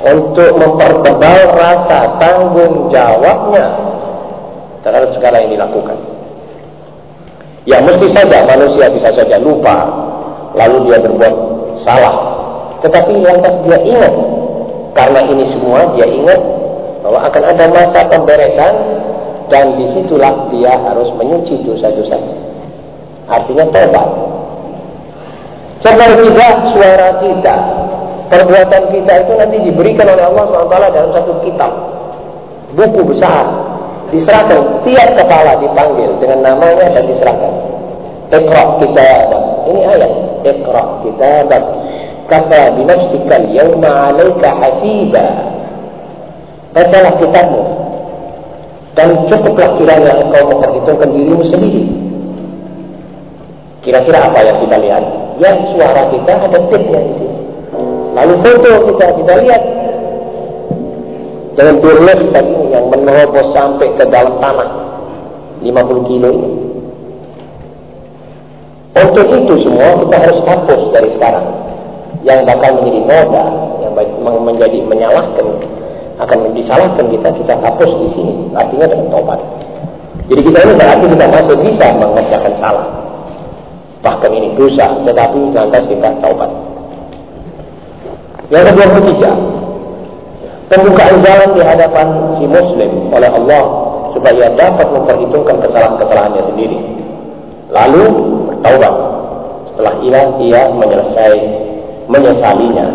Untuk mempertebal rasa tanggung jawabnya terhadap segala yang dilakukan. Ya mesti saja manusia bisa saja lupa lalu dia berbuat salah. Tetapi lantas dia ingat karena ini semua dia ingat bahwa akan ada masa pemberesan dan di situlah dia harus menyuci dosa-dosanya. Artinya tobat. Sebab juga suara kita, perbuatan kita itu nanti diberikan oleh Allah SWT dalam satu kitab. Buku besar. Diserahkan, tiap kepala dipanggil dengan namanya dan diserahkan. Ikra kitabak. Ini ayat. Ikra kitabak. Kafa binafsikal yawma alaika hasiba. Bacalah kitabmu. Dan cukuplah kiranya engkau memperhitungkan dirimu sendiri. Kira-kira apa yang kita lihat? Ya suara kita ada tipnya di sini. Lalu foto kita kita lihat. Jangan turun tadi yang menerobos sampai ke dalam tanah 50 kilo ini. Untuk itu semua kita harus hapus dari sekarang. Yang bakal menjadi noda, yang menjadi menyalahkan, akan disalahkan kita, kita hapus di sini. Artinya dengan tobat. Jadi kita ini berarti kita masih bisa mengerjakan salah bahkan ini dosa, tetapi lantas kita taubat. Yang kedua ketiga, pembukaan jalan di hadapan si Muslim oleh Allah supaya dapat memperhitungkan kesalahan-kesalahannya sendiri. Lalu bertaubat. Setelah ia ia menyelesai menyesalinya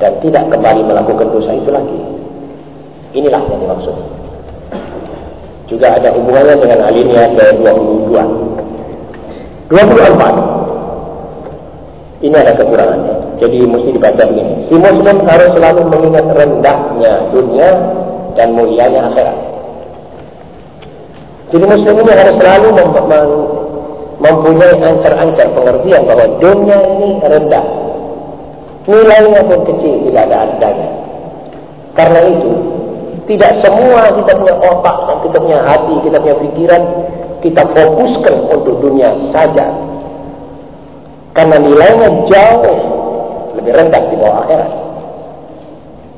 dan tidak kembali melakukan dosa itu lagi. Inilah yang dimaksud. Juga ada hubungannya dengan alinea ke-22 24. Ini ada kekurangannya. Jadi mesti dibaca begini. Si muslim harus selalu mengingat rendahnya dunia dan mulianya akhirat. Jadi muslim ini harus selalu mem mem mempunyai ancar-ancar pengertian bahwa dunia ini rendah. Nilainya pun kecil, tidak ada adanya. Karena itu, tidak semua kita punya otak, kita punya hati, kita punya pikiran kita fokuskan untuk dunia saja. Karena nilainya jauh lebih rendah di bawah akhirat.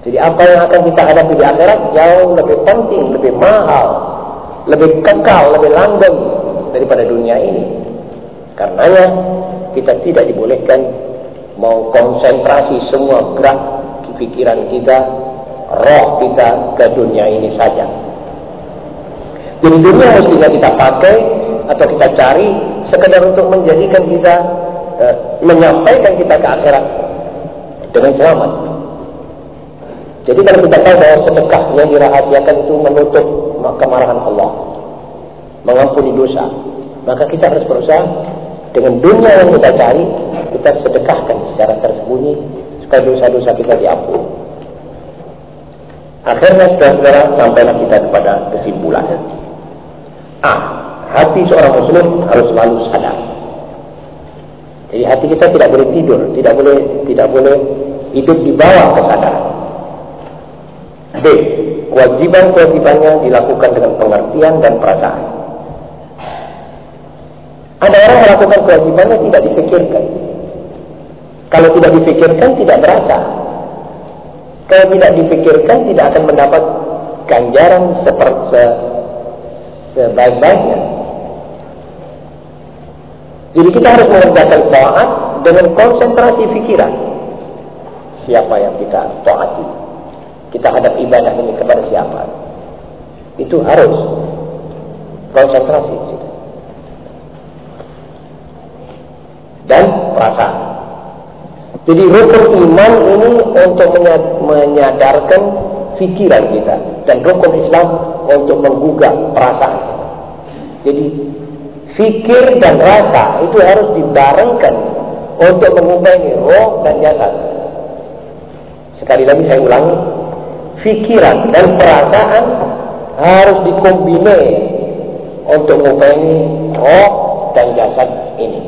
Jadi apa yang akan kita hadapi di akhirat jauh lebih penting, lebih mahal, lebih kekal, lebih langgeng daripada dunia ini. Karenanya kita tidak dibolehkan mau konsentrasi semua gerak pikiran kita, roh kita ke dunia ini saja. Jadi dunia mestinya kita pakai atau kita cari sekedar untuk menjadikan kita e, menyampaikan kita ke akhirat dengan selamat. Jadi kalau kita tahu bahwa sedekah yang dirahasiakan itu menutup kemarahan Allah, mengampuni dosa, maka kita harus berusaha dengan dunia yang kita cari, kita sedekahkan secara tersembunyi supaya dosa-dosa kita diampuni. Akhirnya saudara-saudara sampailah kita kepada kesimpulan. A. Hati seorang muslim harus selalu sadar. Jadi hati kita tidak boleh tidur, tidak boleh tidak boleh hidup di bawah kesadaran. B. Kewajiban-kewajibannya dilakukan dengan pengertian dan perasaan. Ada orang melakukan kewajibannya tidak dipikirkan. Kalau tidak dipikirkan tidak berasa. Kalau tidak dipikirkan tidak akan mendapat ganjaran seperti sebaik-baiknya. Jadi kita harus mengerjakan taat dengan konsentrasi pikiran. Siapa yang kita taati? Kita hadap ibadah ini kepada siapa? Itu harus konsentrasi. Dan perasaan. Jadi rukun iman ini untuk menyadarkan fikiran kita dan rukun Islam untuk menggugah perasaan. Jadi fikir dan rasa itu harus dibarengkan untuk mengubah roh dan jasad. Sekali lagi saya ulangi, fikiran dan perasaan harus dikombinir untuk mengubah roh dan jasad ini.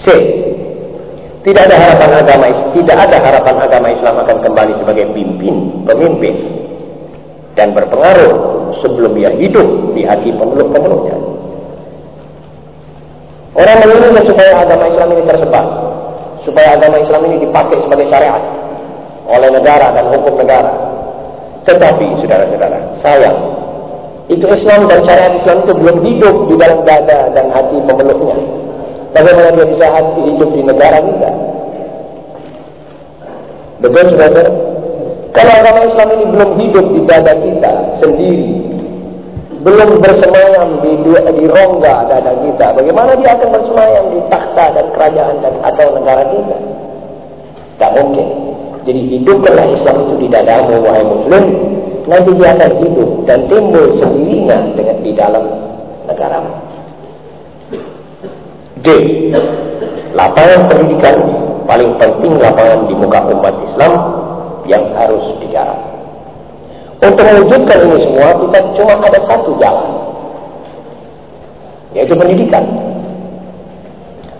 C. Tidak ada harapan agama tidak ada harapan agama Islam akan kembali sebagai pimpin, pemimpin dan berpengaruh sebelum dia hidup di hati pemeluk-pemeluknya. Orang menginginkan supaya agama Islam ini tersebar, supaya agama Islam ini dipakai sebagai syariat oleh negara dan hukum negara. Tetapi, saudara-saudara, sayang, itu Islam dan syariat Islam itu belum hidup di dalam dada dan hati pemeluknya. Bagaimana dia bisa hidup di negara kita? Betul, saudara? Kalau agama Islam ini belum hidup di dada kita sendiri, belum bersemayam di, di rongga dada kita, bagaimana dia akan bersemayam di takhta dan kerajaan dan atau negara kita? Tak mungkin. Jadi hidupkanlah Islam itu di dadamu, wahai Muslim. Nanti dia akan hidup dan timbul sendirinya dengan di dalam negaramu. D. Lapangan pendidikan paling penting lapangan di muka umat Islam yang harus digarap. Untuk mewujudkan ini semua kita cuma ada satu jalan. Yaitu pendidikan.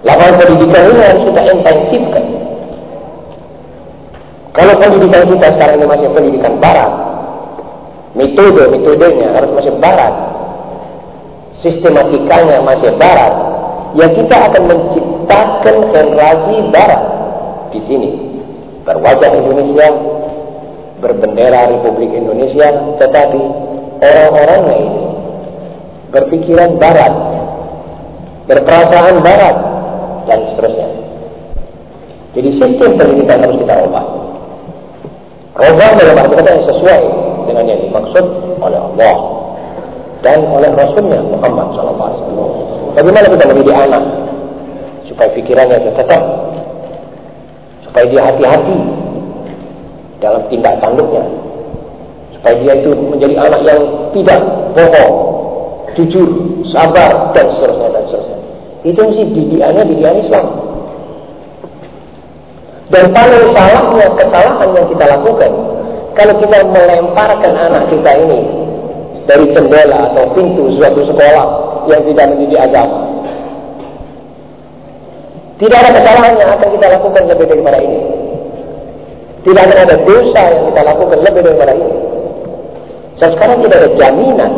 Lapangan pendidikan ini harus kita intensifkan. Kalau pendidikan kita sekarang ini masih pendidikan barat, metode-metodenya harus masih barat, sistematikanya masih barat, ya kita akan menciptakan generasi barat di sini berwajah Indonesia berbendera Republik Indonesia tetapi orang-orangnya ini berpikiran barat berperasaan barat dan seterusnya. Jadi sistem pendidikan harus kita ubah ubah dalam arti kata yang sesuai dengan yang dimaksud oleh Allah dan oleh Rasulnya Muhammad SAW Bagaimana kita mendidik anak supaya pikirannya tetap supaya dia hati-hati dalam tindak tanduknya supaya dia itu menjadi anak yang tidak bohong jujur sabar dan seterusnya dan seterusnya itu mesti didikannya didikan Islam dan paling salahnya kesalahan yang kita lakukan kalau kita melemparkan anak kita ini dari jendela atau pintu suatu sekolah yang tidak mendidik agama. Tidak ada kesalahan yang akan kita lakukan lebih daripada ini. Tidak akan ada dosa yang kita lakukan lebih daripada ini. So, sekarang tidak ada jaminan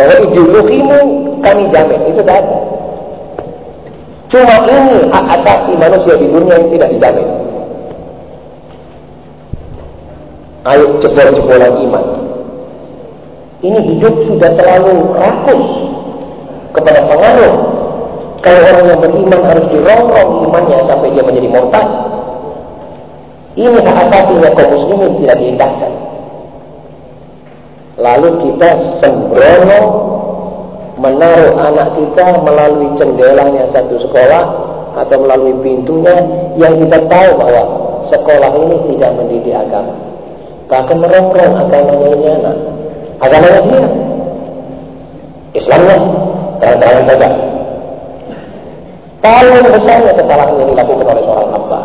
bahwa ideologimu kami jamin. Itu tidak ada. Cuma ini hak asasi manusia di dunia yang tidak dijamin. Ayo jebol-jebolan iman. Ini hidup sudah terlalu rakus kepada pengaruh. Kalau orang yang beriman harus dirongrong imannya sampai dia menjadi murtad. Ini hak asasinya kaum muslimin tidak diindahkan. Lalu kita sembrono menaruh anak kita melalui jendelanya satu sekolah atau melalui pintunya yang kita tahu bahwa sekolah ini tidak mendidik agama. Bahkan merongrong agamanya ini anak. Agamanya dia. Islamnya terang-terangan saja. Paling besarnya kesalahan yang dilakukan oleh seorang hamba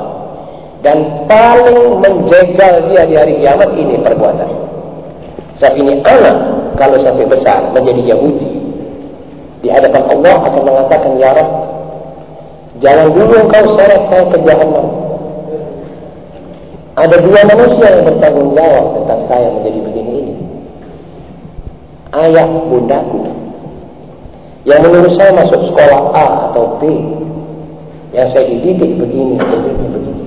dan paling menjegal dia di hari kiamat ini perbuatan. Saat ini anak kalau sampai besar menjadi Yahudi di hadapan Allah akan mengatakan ya Rab, jangan dulu engkau seret saya ke jahanam. Ada dua manusia yang bertanggung jawab tentang saya menjadi begini ini. Ayah bundaku yang menurut saya masuk sekolah A atau B yang saya dididik begini, begini, begini.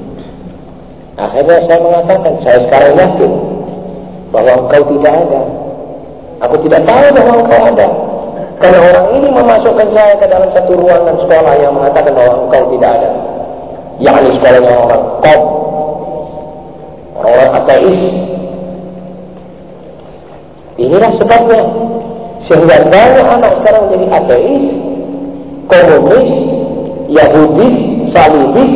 Akhirnya saya mengatakan, saya sekarang yakin bahwa engkau tidak ada. Aku tidak tahu bahwa engkau ada. Karena orang ini memasukkan saya ke dalam satu ruangan sekolah yang mengatakan bahwa engkau tidak ada. Yakni sekolahnya orang kom. Orang-orang ateis. Inilah sebabnya sehingga banyak anak sekarang menjadi ateis, komunis, Yahudis, Salibis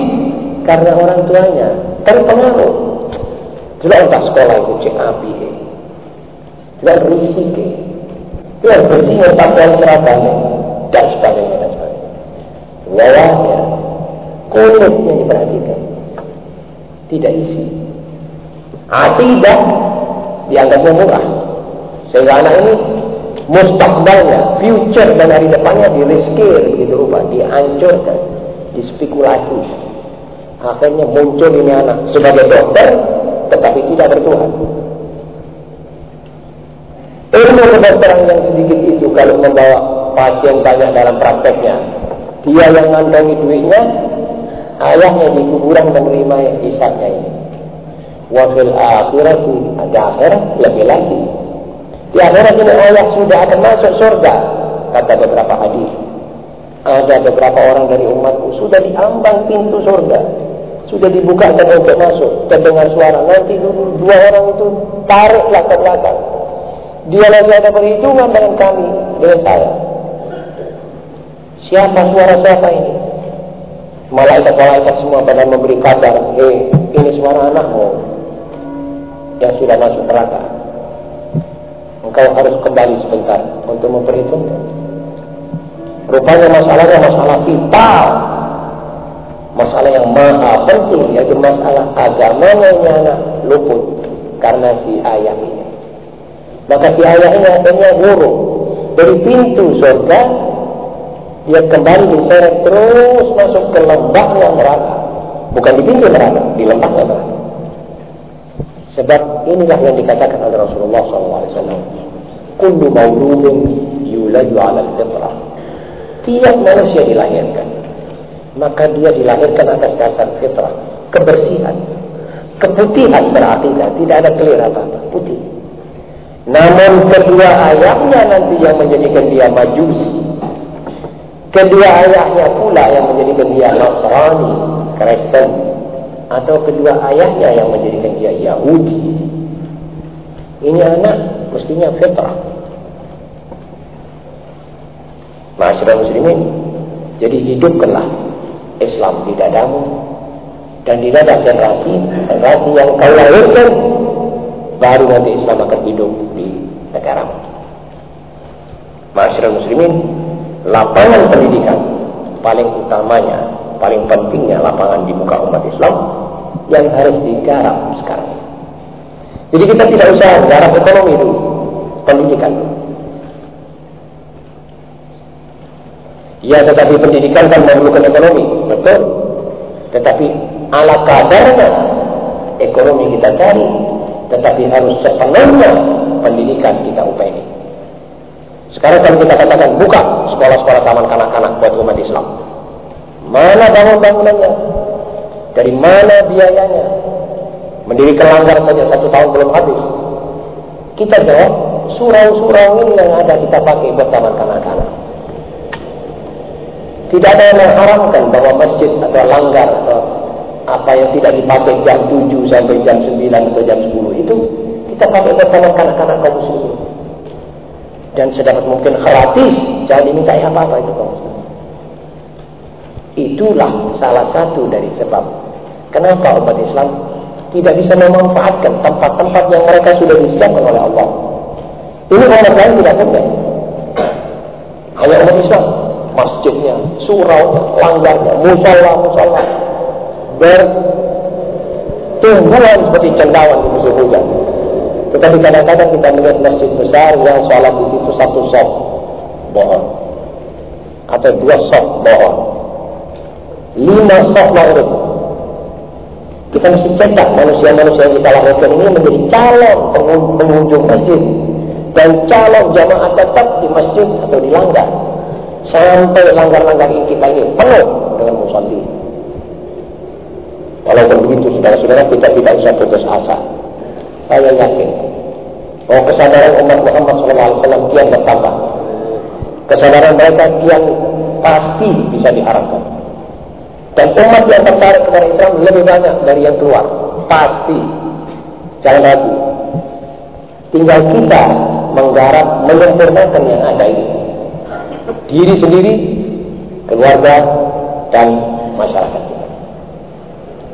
karena orang tuanya terpengaruh. Tidak entah sekolah itu cek api. dan risik, dan bersihnya pakaian seragamnya, dan sebagainya dan sebagainya. Wawahnya, kulitnya diperhatikan, tidak isi. Akidah dianggap murah, sehingga anak ini mustakbalnya, future dan hari depannya diriskir begitu rupa, dihancurkan, dispekulasi. Akhirnya muncul ini anak sebagai dokter, tetapi tidak bertuhan. Ilmu kedokteran yang sedikit itu kalau membawa pasien banyak dalam prakteknya, dia yang ngantongi duitnya, ayahnya di kuburan menerima yang hisabnya ini. Wafil akhirat ada akhirat lebih lagi. Di akhirat ini ayah sudah akan masuk surga, kata beberapa hadis. Ada beberapa orang dari umatku sudah diambang pintu surga, sudah dibukakan untuk masuk. Terdengar suara nanti dulu dua orang itu tariklah ke belakang dia lagi ada perhitungan dengan kami, dengan saya. Siapa suara siapa ini? Malaikat-malaikat semua pada memberi kabar, eh ini suara anakmu yang sudah masuk neraka. Engkau harus kembali sebentar untuk memperhitungkan. Rupanya masalahnya masalah vital. Masalah yang maha penting, yaitu masalah agamanya anak luput karena si ayah ini. Maka si ayahnya akhirnya buruk. Dari pintu surga, dia kembali diseret terus masuk ke lembahnya neraka. Bukan di pintu neraka, di lembahnya neraka. Sebab inilah yang dikatakan oleh Rasulullah SAW. Kullu mauludin yulaju ala fitrah. Tiap manusia dilahirkan. Maka dia dilahirkan atas dasar fitrah. Kebersihan. Keputihan berarti tidak ada kelir apa-apa. Putih. Namun kedua ayahnya nanti yang menjadikan dia majusi. Kedua ayahnya pula yang menjadikan dia Nasrani, Kristen. Atau kedua ayahnya yang menjadikan dia Yahudi. Ini anak mestinya fitrah. Masyarakat muslimin. Jadi hidupkanlah Islam di dadamu. Dan di dada generasi, generasi yang kau lahirkan baru nanti Islam akan hidup di negara. Masyarakat muslimin, lapangan pendidikan paling utamanya, paling pentingnya lapangan di muka umat Islam yang harus digarap sekarang. Jadi kita tidak usah garap ekonomi dulu, pendidikan Ya tetapi pendidikan kan memerlukan ekonomi, betul. Tetapi ala kadarnya ekonomi kita cari tetapi harus sepenuhnya pendidikan kita upaini. Sekarang kalau kita katakan buka sekolah-sekolah taman kanak-kanak buat umat Islam. Mana bangun-bangunannya? Dari mana biayanya? Mendirikan langgar saja satu tahun belum habis. Kita jawab, surau-surau ini yang ada kita pakai buat taman kanak-kanak. Tidak ada yang mengharamkan bahwa masjid atau langgar atau apa yang tidak dipakai jam 7 sampai jam 9 atau jam 10 itu kita pakai bersama kanak-kanak kaum muslimin. Dan sedapat mungkin gratis, jangan diminta apa-apa itu kaum muslimin. Itulah salah satu dari sebab kenapa umat Islam tidak bisa memanfaatkan tempat-tempat yang mereka sudah disiapkan oleh Allah. Ini umat lain tidak punya. Hanya umat Islam, masjidnya, surau, langgarnya, musalla, musalla, bertumbuhan seperti cendawan di musim hujan. Tetapi kadang-kadang kita melihat masjid besar yang sholat di situ satu sok bohong. Atau dua sok bohong. Lima sok maghrib. Kita mesti cetak manusia-manusia yang kita lahirkan ini menjadi calon pengunjung masjid. Dan calon jamaah tetap di masjid atau di langgar. Sampai langgar-langgar kita ini penuh dengan musalli. Walaupun begitu, saudara-saudara, kita tidak usah putus asa. Saya yakin bahwa kesadaran umat Muhammad SAW kian bertambah. Kesadaran mereka kian pasti bisa diharapkan. Dan umat yang tertarik kepada Islam lebih banyak dari yang keluar. Pasti. Jangan ragu. Tinggal kita menggarap, menyempurnakan yang ada ini diri sendiri, keluarga, dan masyarakat kita.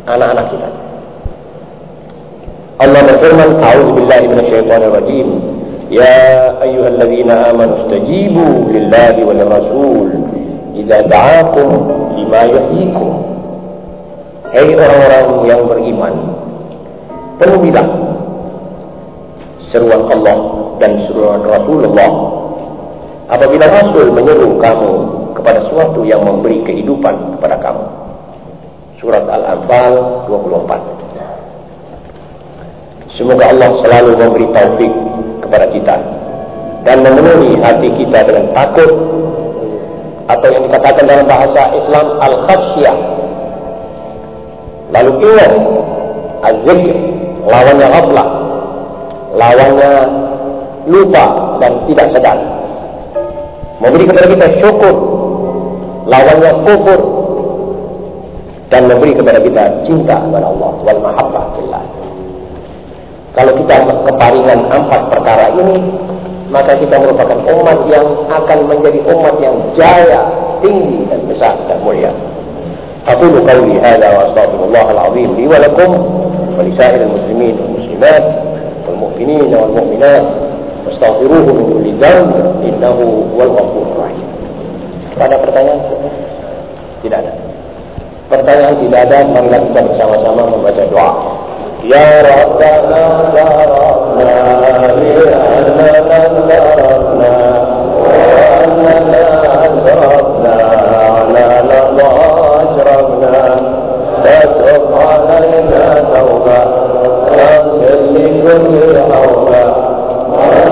Anak-anak kita. Allah berfirman, A'udhu billahi minasyaitanir rajim. Ya ayyuhalladzina amanu istajibu lillahi wal rasul idza da'akum lima yuhyikum. Hei orang-orang yang beriman, penuhilah seruan Allah dan seruan Rasulullah Apabila Rasul menyeru kamu Kepada sesuatu yang memberi kehidupan kepada kamu Surat Al-Anfal 24 Semoga Allah selalu memberi taufik kepada kita dan memenuhi hati kita dengan takut atau yang dikatakan dalam bahasa Islam al-khasyah. Lalu ingat az-zikr, lawannya ghaflah, lawannya lupa dan tidak sadar Memberi kepada kita syukur, lawannya kufur dan memberi kepada kita cinta kepada Allah wal mahabbah billah. Kalau kita keparingan empat perkara ini, maka kita merupakan umat yang akan menjadi umat yang jaya, tinggi dan besar dan mulia. أقول قولي هذا وأستغفر الله العظيم لي ولكم ولسائر المسلمين والمسلمات والمؤمنين والمؤمنات Astaghfiruhu lidzam innahu wal ghafurur rahim. Pertanyaan? Tidak ada. Pertanyaan tidak ada, mari kita bersama-sama membaca doa. Ya Rabbana Rabbana Li'annana Rabbana Wa annana Rabbana Lana Rajrabna Tatruk alaina Tawbah Tansil li kulli hawla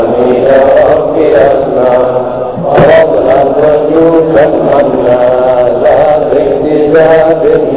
ربنا ربنا ربنا ربنا ربنا ربنا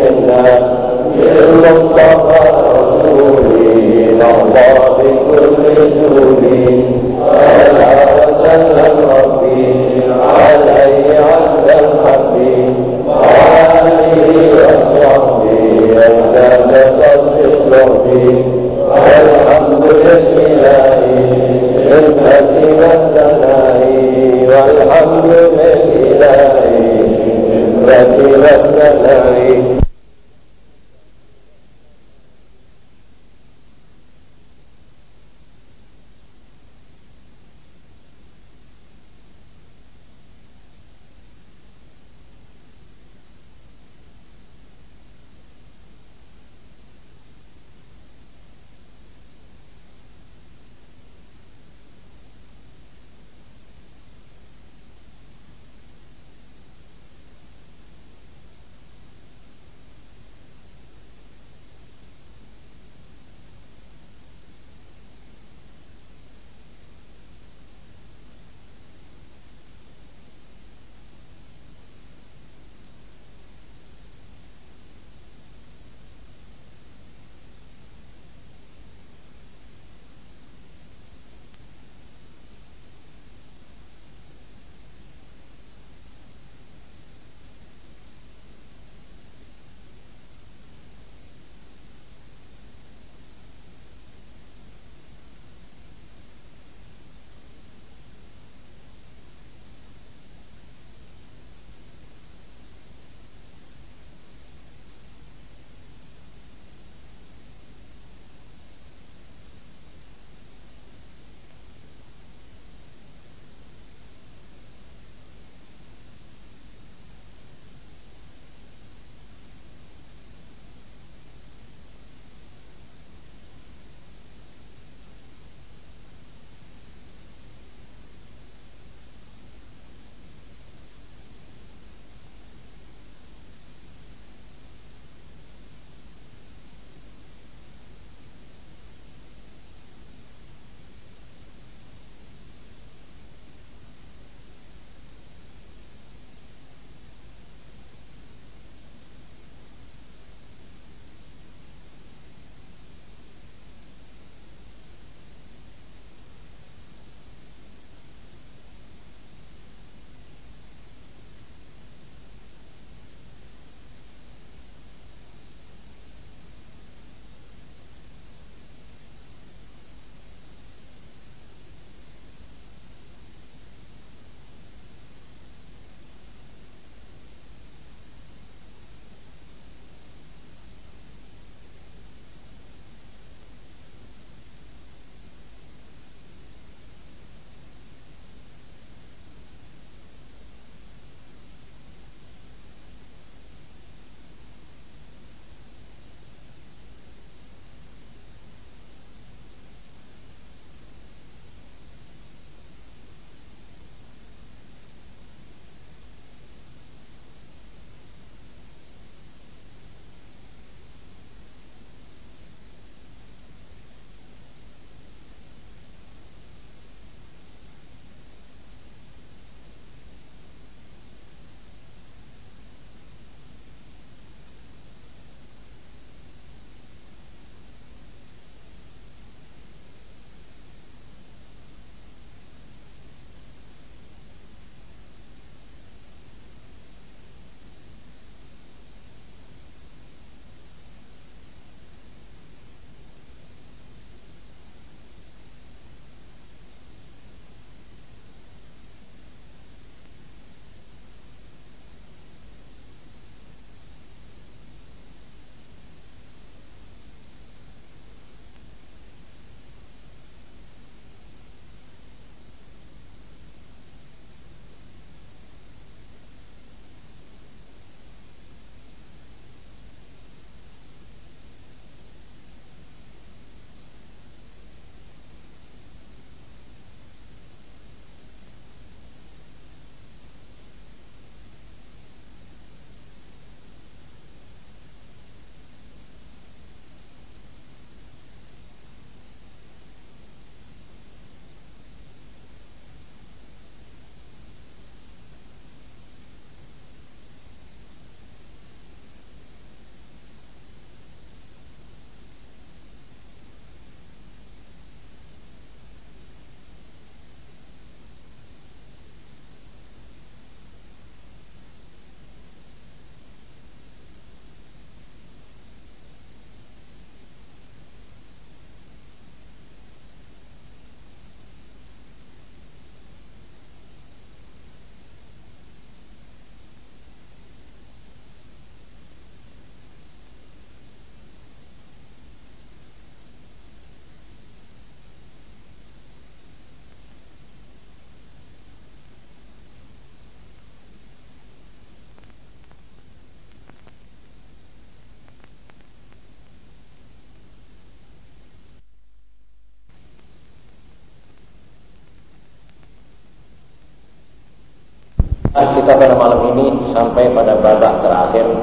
Kita pada malam ini sampai pada babak terakhir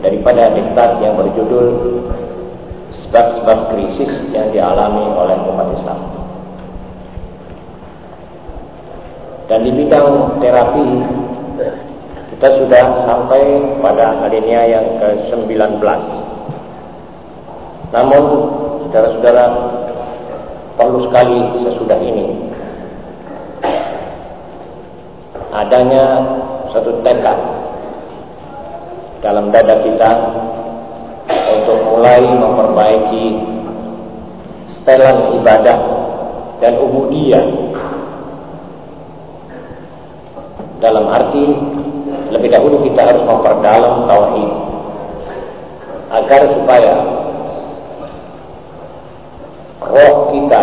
daripada diktat yang berjudul sebab-sebab krisis yang dialami oleh umat Islam. Dan di bidang terapi kita sudah sampai pada alinea yang ke-19. Namun saudara-saudara perlu sekali sesudah ini adanya satu tekad dalam dada kita untuk mulai memperbaiki setelan ibadah dan ubudiyah. Dalam arti lebih dahulu kita harus memperdalam tauhid agar supaya roh kita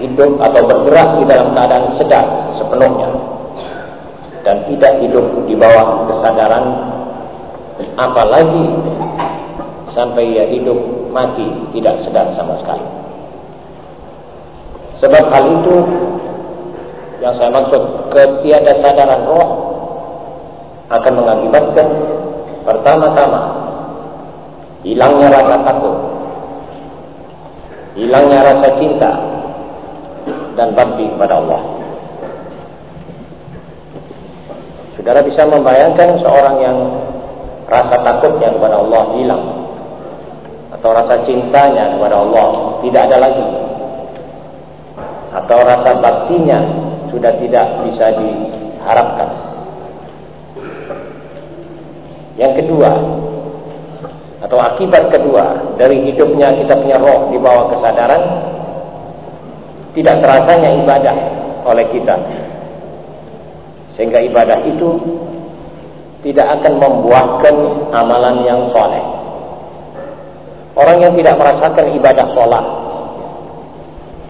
hidup atau bergerak di dalam keadaan sedar sepenuhnya. Dan tidak hidup di bawah kesadaran apalagi sampai ia hidup mati tidak sedar sama sekali. Sebab hal itu yang saya maksud ketiada sadaran roh akan mengakibatkan pertama-tama hilangnya rasa takut hilangnya rasa cinta dan bakti kepada Allah. Saudara bisa membayangkan seorang yang rasa takutnya kepada Allah hilang atau rasa cintanya kepada Allah tidak ada lagi atau rasa baktinya sudah tidak bisa diharapkan. Yang kedua, atau akibat kedua dari hidupnya kita punya roh di bawah kesadaran tidak terasanya ibadah oleh kita. Sehingga ibadah itu tidak akan membuahkan amalan yang soleh. Orang yang tidak merasakan ibadah sholat